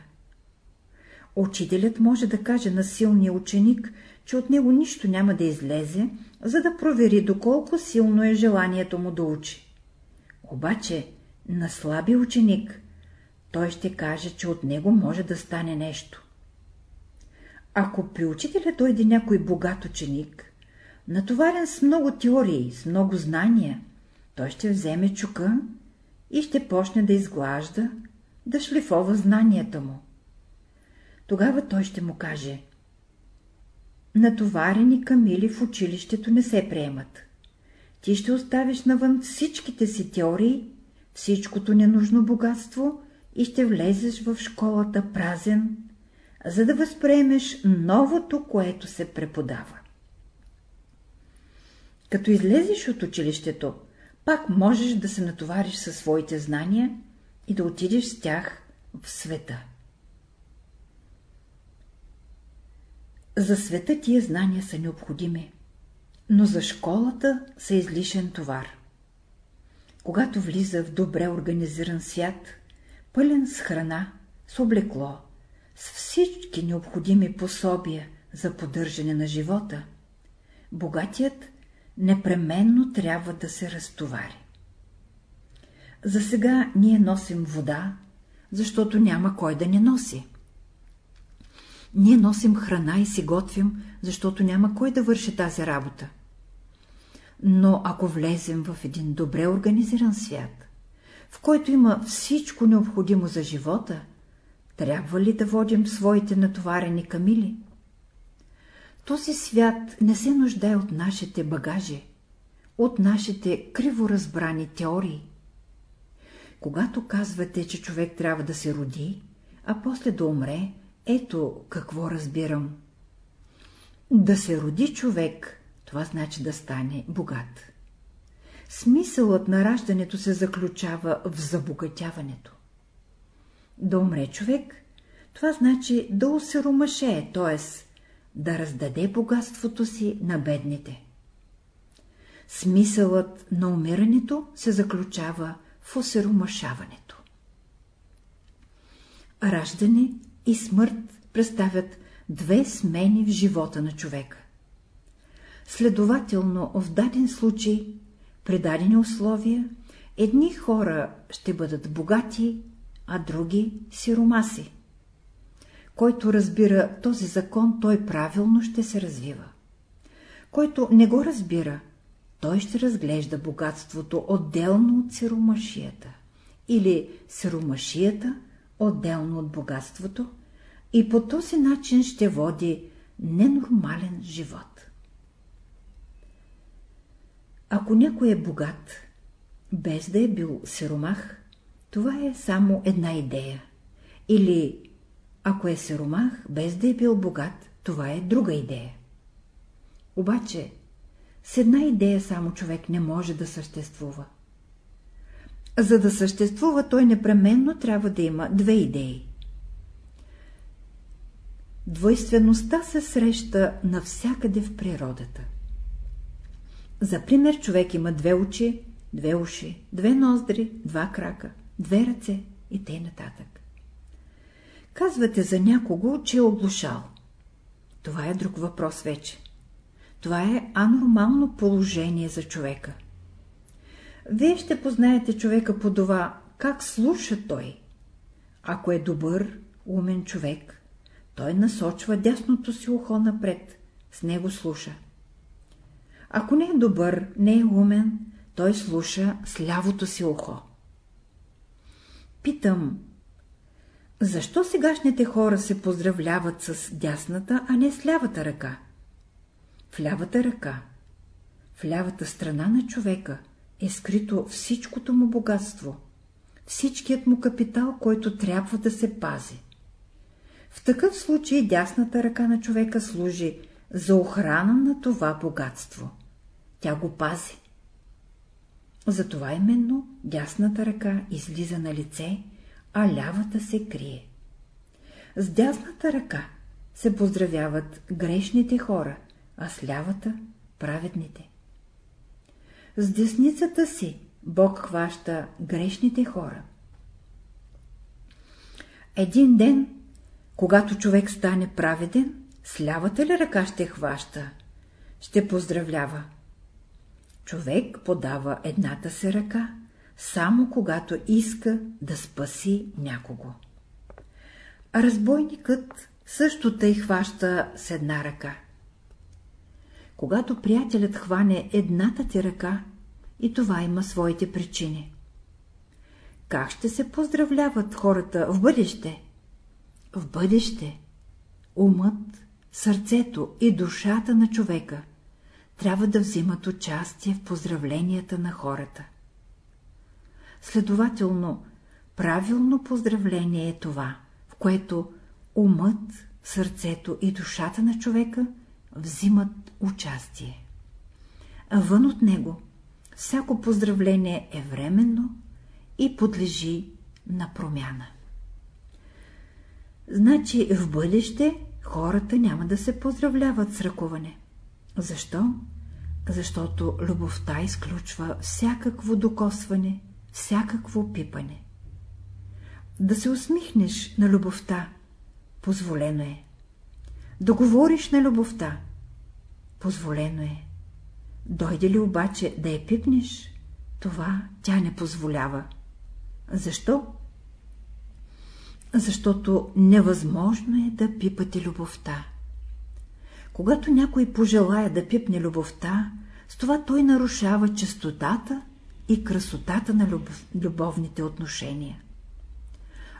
Учителят може да каже на силния ученик, че от него нищо няма да излезе за да провери доколко силно е желанието му да учи. Обаче на слаби ученик той ще каже, че от него може да стане нещо. Ако при учителя дойде някой богат ученик, натоварен с много теории, с много знания, той ще вземе чука и ще почне да изглажда, да шлифова знанията му. Тогава той ще му каже Натоварени камили в училището не се приемат. Ти ще оставиш навън всичките си теории, всичкото ненужно богатство и ще влезеш в школата празен, за да възприемеш новото, което се преподава. Като излезеш от училището, пак можеш да се натовариш със своите знания и да отидеш с тях в света. За света тия знания са необходими, но за школата са излишен товар. Когато влиза в добре организиран свят, пълен с храна, с облекло, с всички необходими пособия за поддържане на живота, богатият непременно трябва да се разтовари. За сега ние носим вода, защото няма кой да не носи. Ние носим храна и си готвим, защото няма кой да върши тази работа. Но ако влезем в един добре организиран свят, в който има всичко необходимо за живота, трябва ли да водим своите натоварени камили? Този свят не се нуждае от нашите багажи, от нашите криворазбрани теории. Когато казвате, че човек трябва да се роди, а после да умре, ето какво разбирам. Да се роди човек, това значи да стане богат. Смисълът на раждането се заключава в забогатяването. Да умре човек, това значи да усеромаше, т.е. да раздаде богатството си на бедните. Смисълът на умирането се заключава в осеромашаването. Раждане и смърт представят две смени в живота на човека. Следователно, в даден случай, при дадени условия, едни хора ще бъдат богати, а други – сиромаси. Който разбира този закон, той правилно ще се развива. Който не го разбира, той ще разглежда богатството отделно от сиромашията или сиромашията отделно от богатството и по този начин ще води ненормален живот. Ако някой е богат, без да е бил сиромах, това е само една идея. Или, ако е сиромах, без да е бил богат, това е друга идея. Обаче, с една идея само човек не може да съществува. За да съществува, той непременно трябва да има две идеи. Двойствеността се среща навсякъде в природата. За пример човек има две очи, две уши, две ноздри, два крака, две ръце и т.н. нататък. Казвате за някого, че е оглушал. Това е друг въпрос вече. Това е анормално положение за човека. Вие ще познаете човека по това, как слуша той. Ако е добър, умен човек, той насочва дясното си ухо напред, с него слуша. Ако не е добър, не е умен, той слуша с лявото си ухо. Питам, защо сегашните хора се поздравляват с дясната, а не с лявата ръка? В лявата ръка, в лявата страна на човека е скрито всичкото му богатство, всичкият му капитал, който трябва да се пази. В такъв случай дясната ръка на човека служи за охрана на това богатство. Тя го пази. Затова именно дясната ръка излиза на лице, а лявата се крие. С дясната ръка се поздравяват грешните хора, а с лявата – праведните. С десницата си Бог хваща грешните хора. Един ден, когато човек стане праведен, с лявата ли ръка ще хваща? ще поздравлява. Човек подава едната си ръка, само когато иска да спаси някого. Разбойникът също тъй хваща с една ръка. Когато приятелят хване едната ти ръка, и това има своите причини. Как ще се поздравляват хората в бъдеще? В бъдеще умът, сърцето и душата на човека трябва да взимат участие в поздравленията на хората. Следователно, правилно поздравление е това, в което умът, сърцето и душата на човека взимат участие. А вън от него всяко поздравление е временно и подлежи на промяна. Значи в бъдеще хората няма да се поздравляват с ръкуване. Защо? Защото любовта изключва всякакво докосване, всякакво пипане. Да се усмихнеш на любовта, позволено е. Да говориш на любовта, позволено е. Дойде ли обаче да я пипнеш, това тя не позволява. Защо? Защото невъзможно е да пипате любовта. Когато някой пожелая да пипне любовта, с това той нарушава чистотата и красотата на любов, любовните отношения.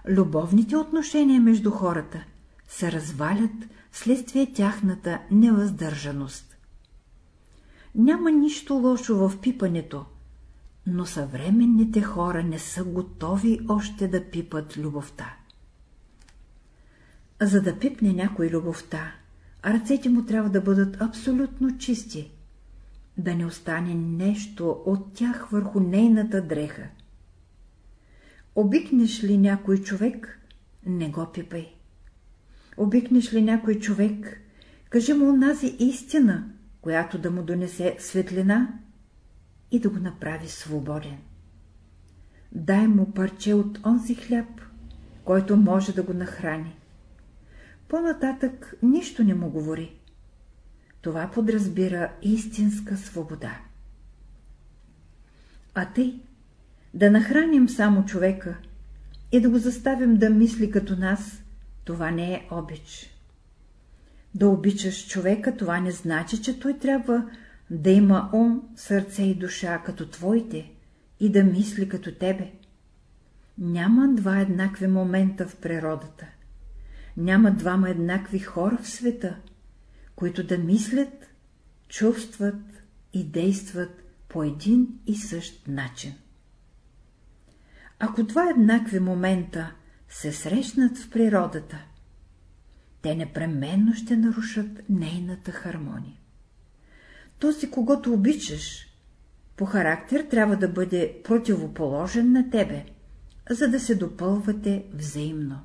Любовните отношения между хората се развалят следствие тяхната невъздържаност. Няма нищо лошо в пипането, но съвременните хора не са готови още да пипат любовта. За да пипне някой любовта, ръцете му трябва да бъдат абсолютно чисти, да не остане нещо от тях върху нейната дреха. Обикнеш ли някой човек, не го пипай. Обикнеш ли някой човек, кажи му онази истина, която да му донесе светлина и да го направи свободен. Дай му парче от онзи хляб, който може да го нахрани. По-нататък нищо не му говори. Това подразбира истинска свобода. А тъй, да нахраним само човека и да го заставим да мисли като нас, това не е обич. Да обичаш човека, това не значи, че той трябва да има ум, сърце и душа като твоите и да мисли като тебе. Няма два еднакви момента в природата. Няма двама еднакви хора в света, които да мислят, чувстват и действат по един и същ начин. Ако два еднакви момента се срещнат в природата, те непременно ще нарушат нейната хармония. Този, когато обичаш, по характер трябва да бъде противоположен на тебе, за да се допълвате взаимно.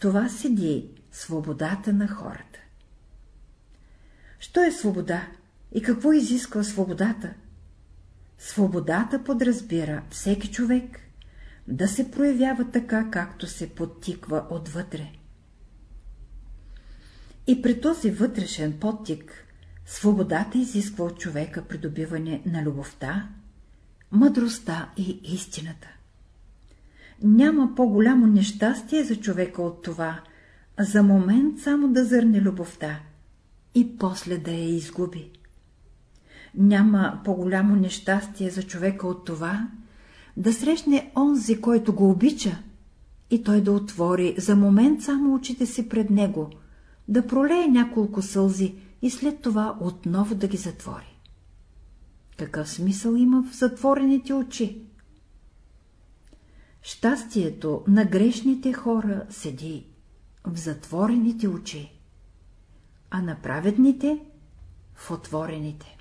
Това седи свободата на хората. Що е свобода и какво изисква свободата? Свободата подразбира всеки човек да се проявява така, както се подтиква отвътре. И при този вътрешен подтик свободата изисква от човека придобиване на любовта, мъдростта и истината. Няма по-голямо нещастие за човека от това, за момент само да зърне любовта и после да я изгуби. Няма по-голямо нещастие за човека от това, да срещне онзи, който го обича, и той да отвори за момент само очите си пред него, да пролее няколко сълзи и след това отново да ги затвори. Какъв смисъл има в затворените очи? Щастието на грешните хора седи в затворените очи, а на праведните — в отворените.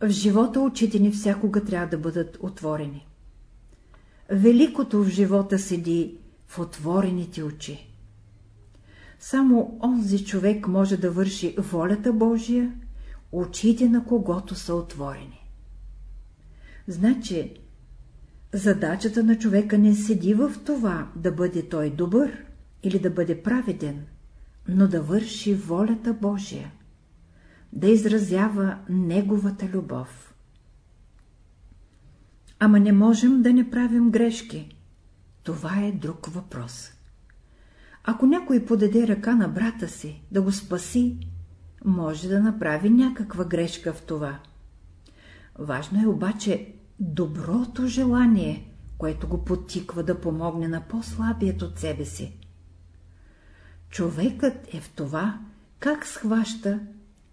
В живота очите ни всякога трябва да бъдат отворени. Великото в живота седи в отворените очи. Само онзи човек може да върши волята Божия, очите на когото са отворени. Значи, задачата на човека не седи в това да бъде той добър или да бъде праведен, но да върши волята Божия. да изразява неговата любов. Ама не можем да не правим грешки. Това е друг въпрос. Ако някой подаде ръка на брата си да го спаси, може да направи някаква грешка в това. Важно е обаче доброто желание, което го потиква да помогне на по-слабият от себе си. Човекът е в това, как схваща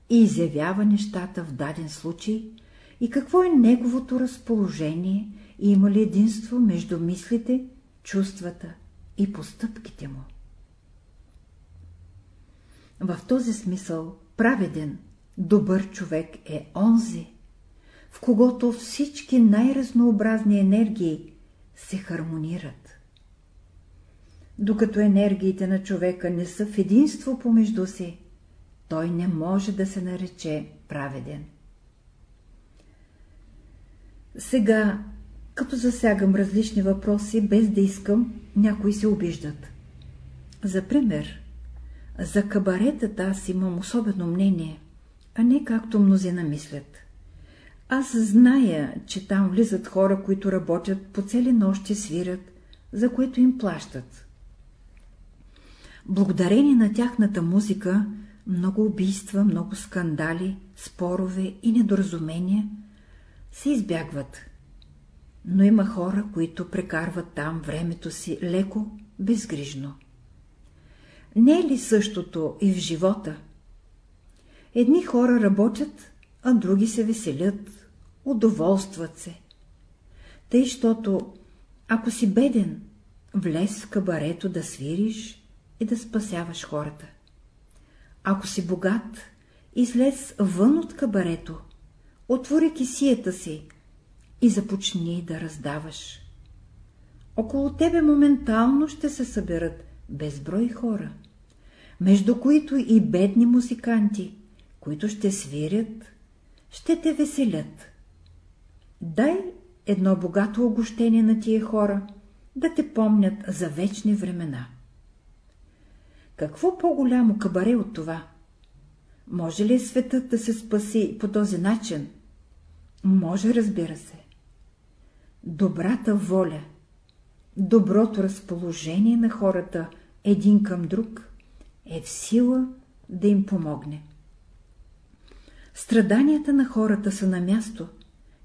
и изявява нещата в даден случай и какво е неговото разположение и има ли единство между мислите, чувствата и постъпките му. В този смисъл праведен, добър човек е онзи, в когото всички най-разнообразни енергии се хармонират. Докато енергиите на човека не са в единство помежду си, той не може да се нарече праведен. Сега, като засягам различни въпроси, без да искам, някои се обиждат. За пример, за кабаретата аз имам особено мнение, а не както мнозина мислят. Аз зная, че там влизат хора, които работят по цели нощи свирят, за което им плащат. Благодарение на тяхната музика, много убийства, много скандали, спорове и недоразумения се избягват. Но има хора, които прекарват там времето си леко, безгрижно. Не е ли същото и в живота? Едни хора работят, а други се веселят, удоволстват се. Тъй, щото, ако си беден, влез в кабарето да свириш и да спасяваш хората. Ако си богат, излез вън от кабарето, отвори кисията си и започни да раздаваш. Около тебе моментално ще се съберат безброй хора, между които и бедни музиканти, които ще свирят, ще те веселят. Дай едно богато огощение на тия хора, да те помнят за вечни времена. Какво по-голямо кабаре от това? Може ли светът да се спаси по този начин? Може, разбира се. Добрата воля, доброто разположение на хората един към друг е в сила да им помогне. Страданията на хората са на място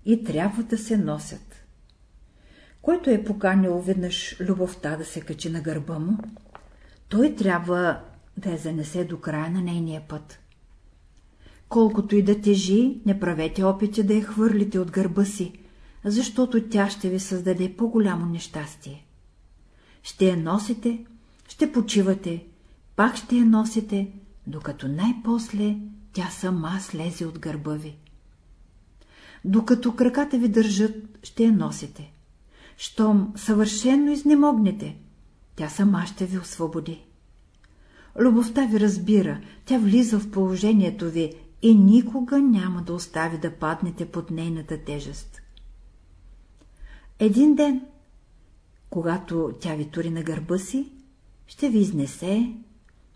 и трябва да се носят. Който е поканил веднъж любовта да се качи на гърба му, той трябва да я занесе до края на нейния път. Колкото и да тежи, не правете опити да я хвърлите от гърба си, защото тя ще ви създаде по-голямо нещастие. Ще я носите, ще почивате, пак ще я носите, докато най-после тя сама слезе от гърба ви. Докато краката ви държат, ще я носите. Щом съвършенно изнемогнете, тя сама ще ви освободи. Любовта ви разбира, тя влиза в положението ви и никога няма да остави да паднете под нейната тежест. Един ден, когато тя ви тури на гърба си, ще ви изнесе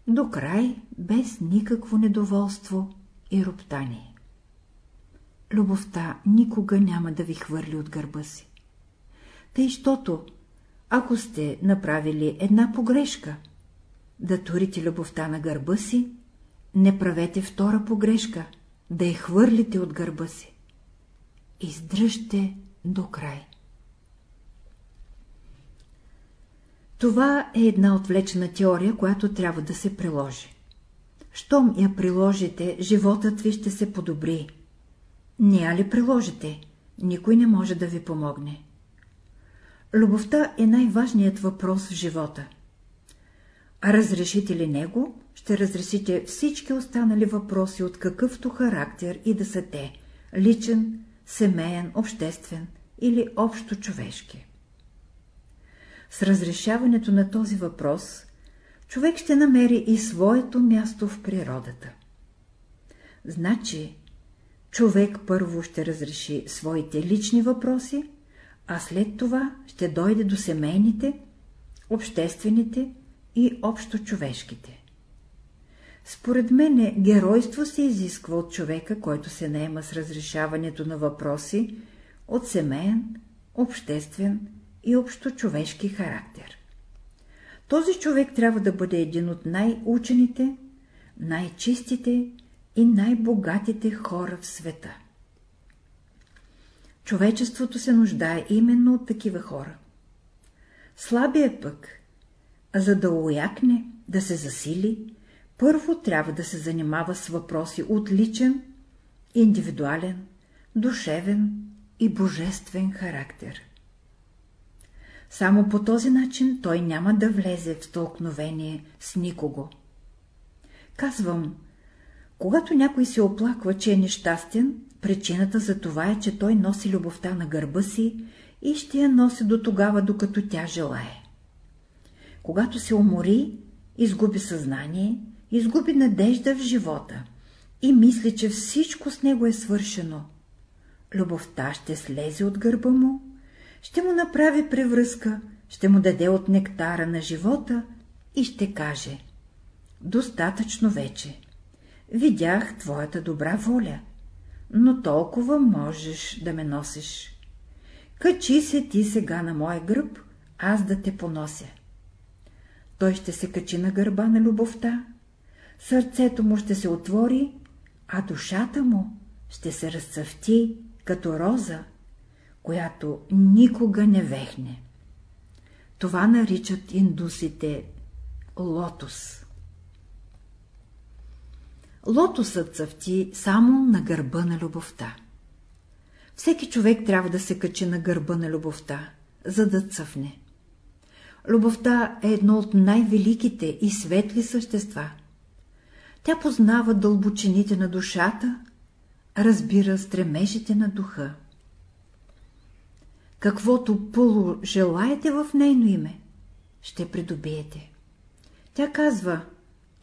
до край без никакво недоволство и роптание. Любовта никога няма да ви хвърли от гърба си. Тъй, щото, ако сте направили една погрешка, да турите любовта на гърба си, не правете втора погрешка, да я хвърлите от гърба си. Издръжте до край. Това е една отвлечена теория, която трябва да се приложи. Щом я приложите, животът ви ще се подобри. Не я ли приложите, никой не може да ви помогне. Любовта е най-важният въпрос в живота. А разрешите ли него, ще разрешите всички останали въпроси от какъвто характер и да са те – личен, семейен, обществен или общо човешки. С разрешаването на този въпрос, човек ще намери и своето място в природата. Значи, човек първо ще разреши своите лични въпроси, а след това ще дойде до семейните, обществените и общо човешките. Според мене геройство се изисква от човека, който се наема с разрешаването на въпроси от семейен, обществен и общочовешки характер. Този човек трябва да бъде един от най-учените, най-чистите и най-богатите хора в света. Човечеството се нуждае именно от такива хора. Слабия пък, а за да уякне, да се засили, първо трябва да се занимава с въпроси от личен, индивидуален, душевен и божествен характер. Само по този начин той няма да влезе в столкновение с никого. Казвам, когато някой се оплаква, че е нещастен, причината за това е, че той носи любовта на гърба си и ще я носи до тогава, докато тя желае. Когато се умори, изгуби съзнание, изгуби надежда в живота и мисли, че всичко с него е свършено. Любовта ще слезе от гърба му, ще му направи превръзка, ще му даде от нектара на живота и ще каже — достатъчно вече. Видях твоята добра воля, но толкова можеш да ме носиш. Качи се ти сега на моя гръб, аз да те понося. Той ще се качи на гърба на любовта, сърцето му ще се отвори, а душата му ще се разцъфти като роза, която никога не вехне. Това наричат индусите лотос. Лотосът цъфти само на гърба на любовта. Всеки човек трябва да се качи на гърба на любовта, за да цъфне. Любовта е едно от най-великите и светли същества. Тя познава дълбочините на душата, разбира стремежите на духа. Каквото пъло желаете в нейно име, ще придобиете. Тя казва,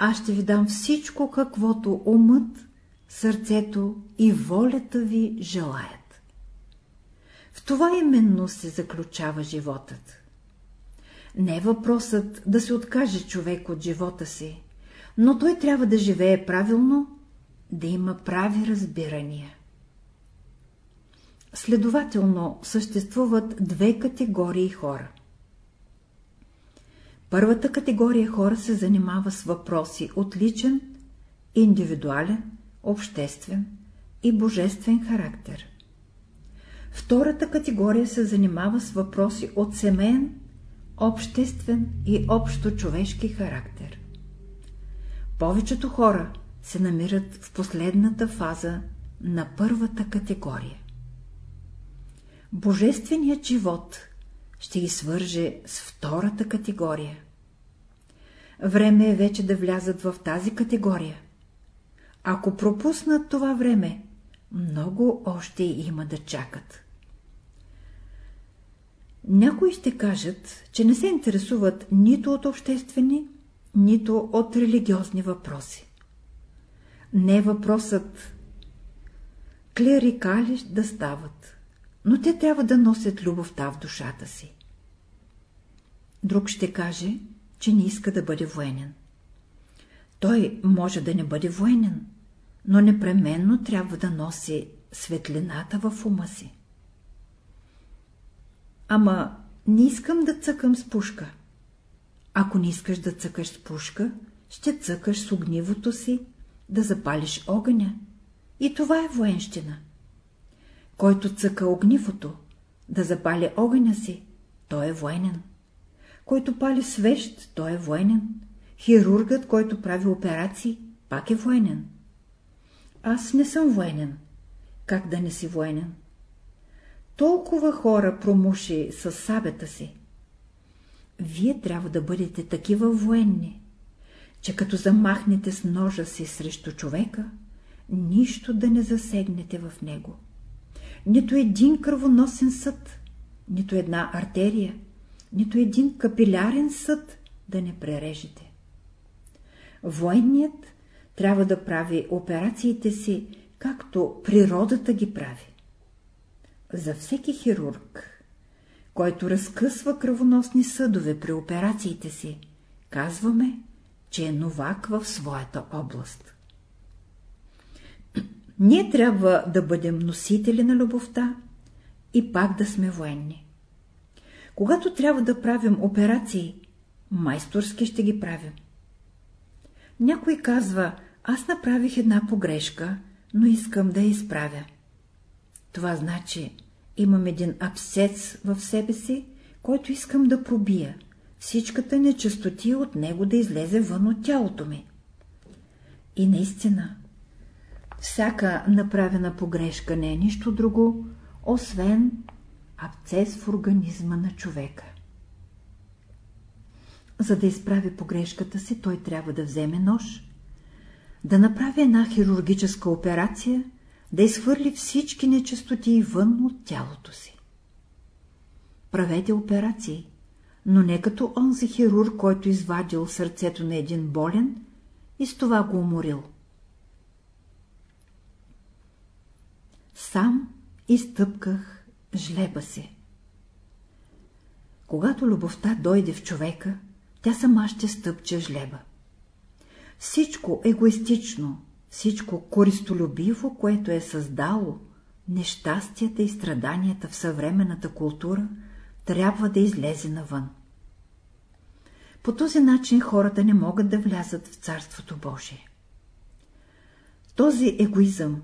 аз ще ви дам всичко, каквото умът, сърцето и волята ви желаят. В това именно се заключава животът. Не е въпросът да се откаже човек от живота си, но той трябва да живее правилно, да има прави разбирания. Следователно съществуват две категории хора. Първата категория хора се занимава с въпроси от личен, индивидуален, обществен и божествен характер. Втората категория се занимава с въпроси от семейен, обществен и общо човешки характер. Повечето хора се намират в последната фаза на първата категория. Божественият живот ще ги свърже с втората категория. Време е вече да влязат в тази категория. Ако пропуснат това време, много още има да чакат. Някои ще кажат, че не се интересуват нито от обществени, нито от религиозни въпроси. Не е въпросът клерикали да стават, но те трябва да носят любовта в душата си. Друг ще каже, че не иска да бъде военен. Той може да не бъде военен, но непременно трябва да носи светлината в ума си. Ама не искам да цъкам с пушка. Ако не искаш да цъкаш с пушка, ще цъкаш с огнивото си, да запалиш огъня. И това е военщина. Който цъка огнивото, да запали огъня си, той е военен. Който пали свещ, той е военен. Хирургът, който прави операции, пак е военен. Аз не съм военен. Как да не си военен? Толкова хора промуши с сабета си. Вие трябва да бъдете такива военни, че като замахнете с ножа си срещу човека, нищо да не засегнете в него. Нито един кръвоносен съд, нито една артерия, нито един капилярен съд да не прережете. Военният трябва да прави операциите си, както природата ги прави. За всеки хирург, който разкъсва кръвоносни съдове при операциите си, казваме, че е новак в своята област. Ние трябва да бъдем носители на любовта и пак да сме военни. Когато трябва да правим операции, майсторски ще ги правим. Някой казва, аз направих една погрешка, но искам да я изправя. Това значи, имам един абсцес в себе си, който искам да пробия, всичката нечистотия от него да излезе вън от тялото ми. И наистина, всяка направена погрешка не е нищо друго, освен абцес в организма на човека. За да изправи погрешката си, той трябва да вземе нож, да направи една хирургическа операция, да изхвърли всички нечистоти вън от тялото си. Правете операции, но не като онзи хирург, който извадил сърцето на един болен и с това го уморил. Сам изтъпках жлеба си. Когато любовта дойде в човека, тя сама ще стъпче жлеба. Всичко егоистично, всичко користолюбиво, което е създало нещастията и страданията в съвременната култура, трябва да излезе навън. По този начин хората не могат да влязат в Царството Божие. Този егоизъм,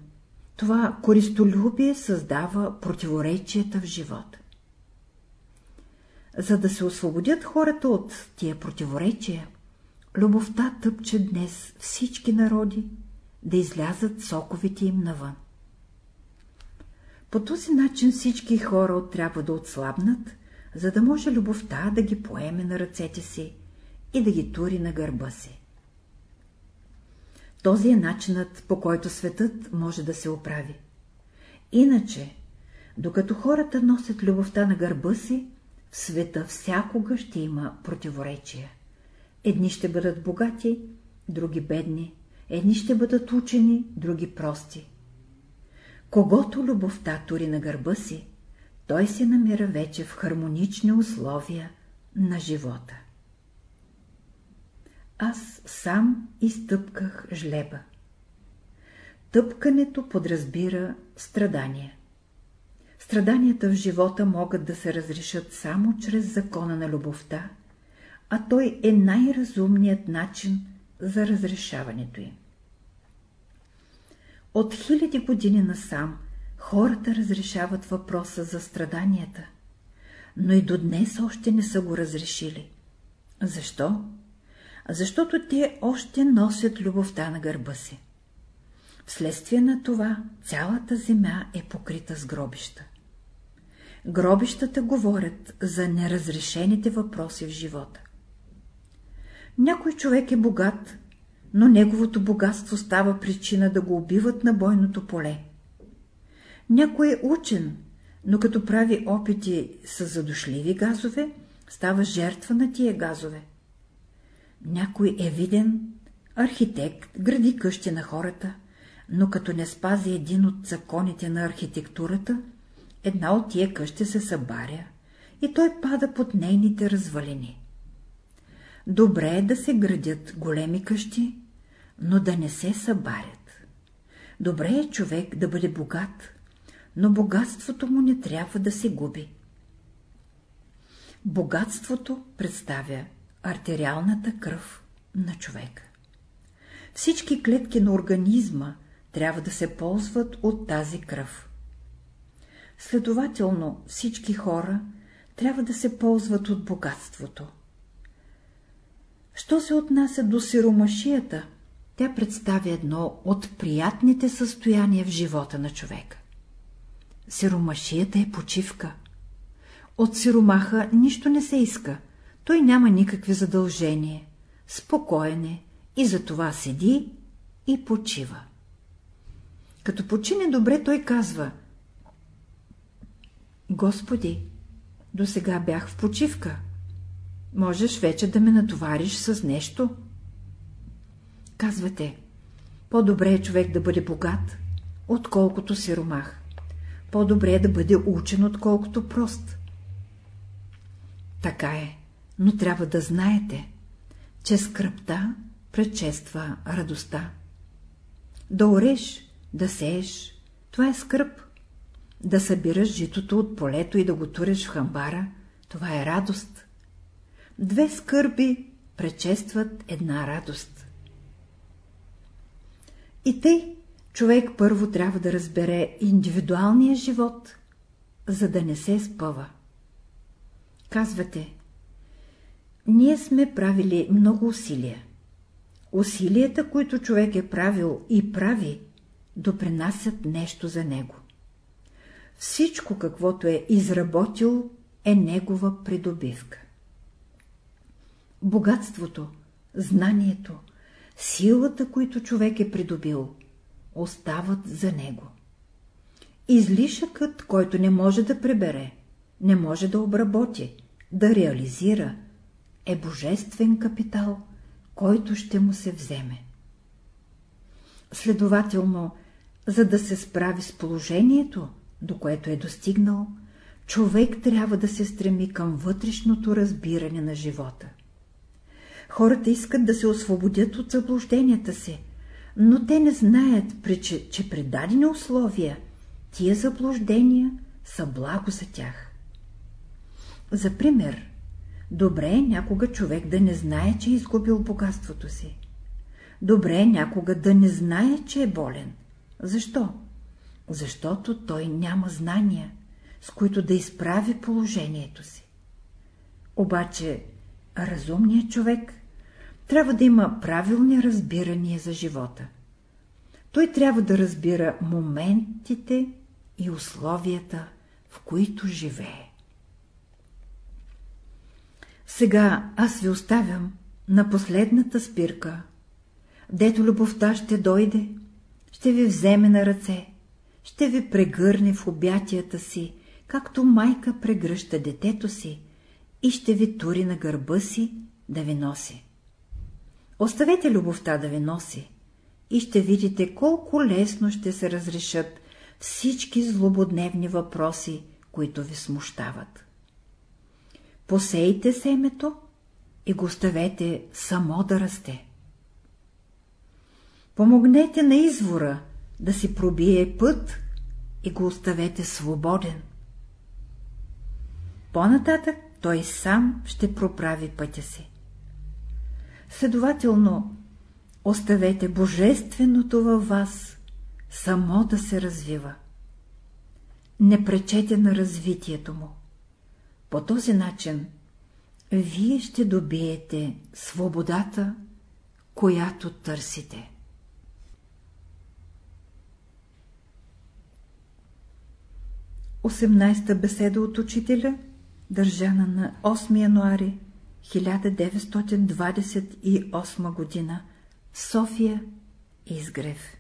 това користолюбие създава противоречията в живота. За да се освободят хората от тия противоречия, любовта тъпче днес всички народи да излязат соковите им навън. По този начин всички хора трябва да отслабнат, за да може любовта да ги поеме на ръцете си и да ги тури на гърба си. Този е начинът, по който светът може да се оправи. Иначе, докато хората носят любовта на гърба си, в света всякога ще има противоречия. Едни ще бъдат богати, други бедни, едни ще бъдат учени, други прости. Когато любовта тури на гърба си, той се намира вече в хармонични условия на живота. Аз сам изтъпках жлеба. Тъпкането подразбира страдания. Страданията в живота могат да се разрешат само чрез закона на любовта, а той е най-разумният начин за разрешаването им. От хиляди години насам хората разрешават въпроса за страданията, но и до днес още не са го разрешили. Защо? Защото те още носят любовта на гърба си. Вследствие на това цялата земя е покрита с гробища. Гробищата говорят за неразрешените въпроси в живота. Някой човек е богат, но неговото богатство става причина да го убиват на бойното поле. Някой е учен, но като прави опити с задушливи газове, става жертва на тия газове. Някой е виден, архитект, гради къщи на хората, но като не спази един от законите на архитектурата, една от тия къщи се събаря и той пада под нейните развалини. Добре е да се градят големи къщи, но да не се събарят. Добре е човек да бъде богат, но богатството му не трябва да се губи. Богатството представя артериалната кръв на човека. Всички клетки на организма трябва да се ползват от тази кръв. Следователно всички хора трябва да се ползват от богатството. Що се отнася до сиромашията, тя представя едно от приятните състояния в живота на човека. Сиромашията е почивка. От сиромаха нищо не се иска, той няма никакви задължения, спокоен е и затова седи и почива. Като почине добре, той казва Господи, до сега бях в почивка. Можеш вече да ме натовариш с нещо? Казвате, по-добре е човек да бъде богат, отколкото сиромах. По-добре е да бъде учен, отколкото прост. Така е, но трябва да знаете, че скръпта предшества радостта. Да ореш, да сееш, това е скръп. Да събираш житото от полето и да го туреш в хамбара, това е радост. Две скърби предшестват една радост. И тъй, човек първо трябва да разбере индивидуалния живот, за да не се спъва. Казвате, ние сме правили много усилия. Усилията, които човек е правил и прави, допринасят нещо за него. Всичко, каквото е изработил, е негова придобивка. Богатството, знанието, силата, които човек е придобил, остават за него. Излишъкът, който не може да пребере, не може да обработи, да реализира, е божествен капитал, който ще му се вземе. Следователно, за да се справи с положението, до което е достигнал, човек трябва да се стреми към вътрешното разбиране на живота. Хората искат да се освободят от заблужденията си, но те не знаят, че, при дадени условия тия заблуждения са благо за тях. За пример, добре е някога човек да не знае, че е изгубил богатството си. Добре е някога да не знае, че е болен. Защо? Защото той няма знания, с които да изправи положението си. Обаче разумният човек трябва да има правилни разбирания за живота. Той трябва да разбира моментите и условията, в които живее. Сега аз ви оставям на последната спирка, дето любовта ще дойде, ще ви вземе на ръце, ще ви прегърне в обятията си, както майка прегръща детето си и ще ви тури на гърба си да ви носи. Оставете любовта да ви носи и ще видите колко лесно ще се разрешат всички злободневни въпроси, които ви смущават. Посейте семето и го оставете само да расте. Помогнете на извора да си пробие път и го оставете свободен. По-нататък той сам ще проправи пътя си. Следователно, оставете Божественото във вас само да се развива. Не пречете на развитието му. По този начин вие ще добиете свободата, която търсите. 18-та беседа от учителя, държана на 8 януари 1928 година, София, Изгрев.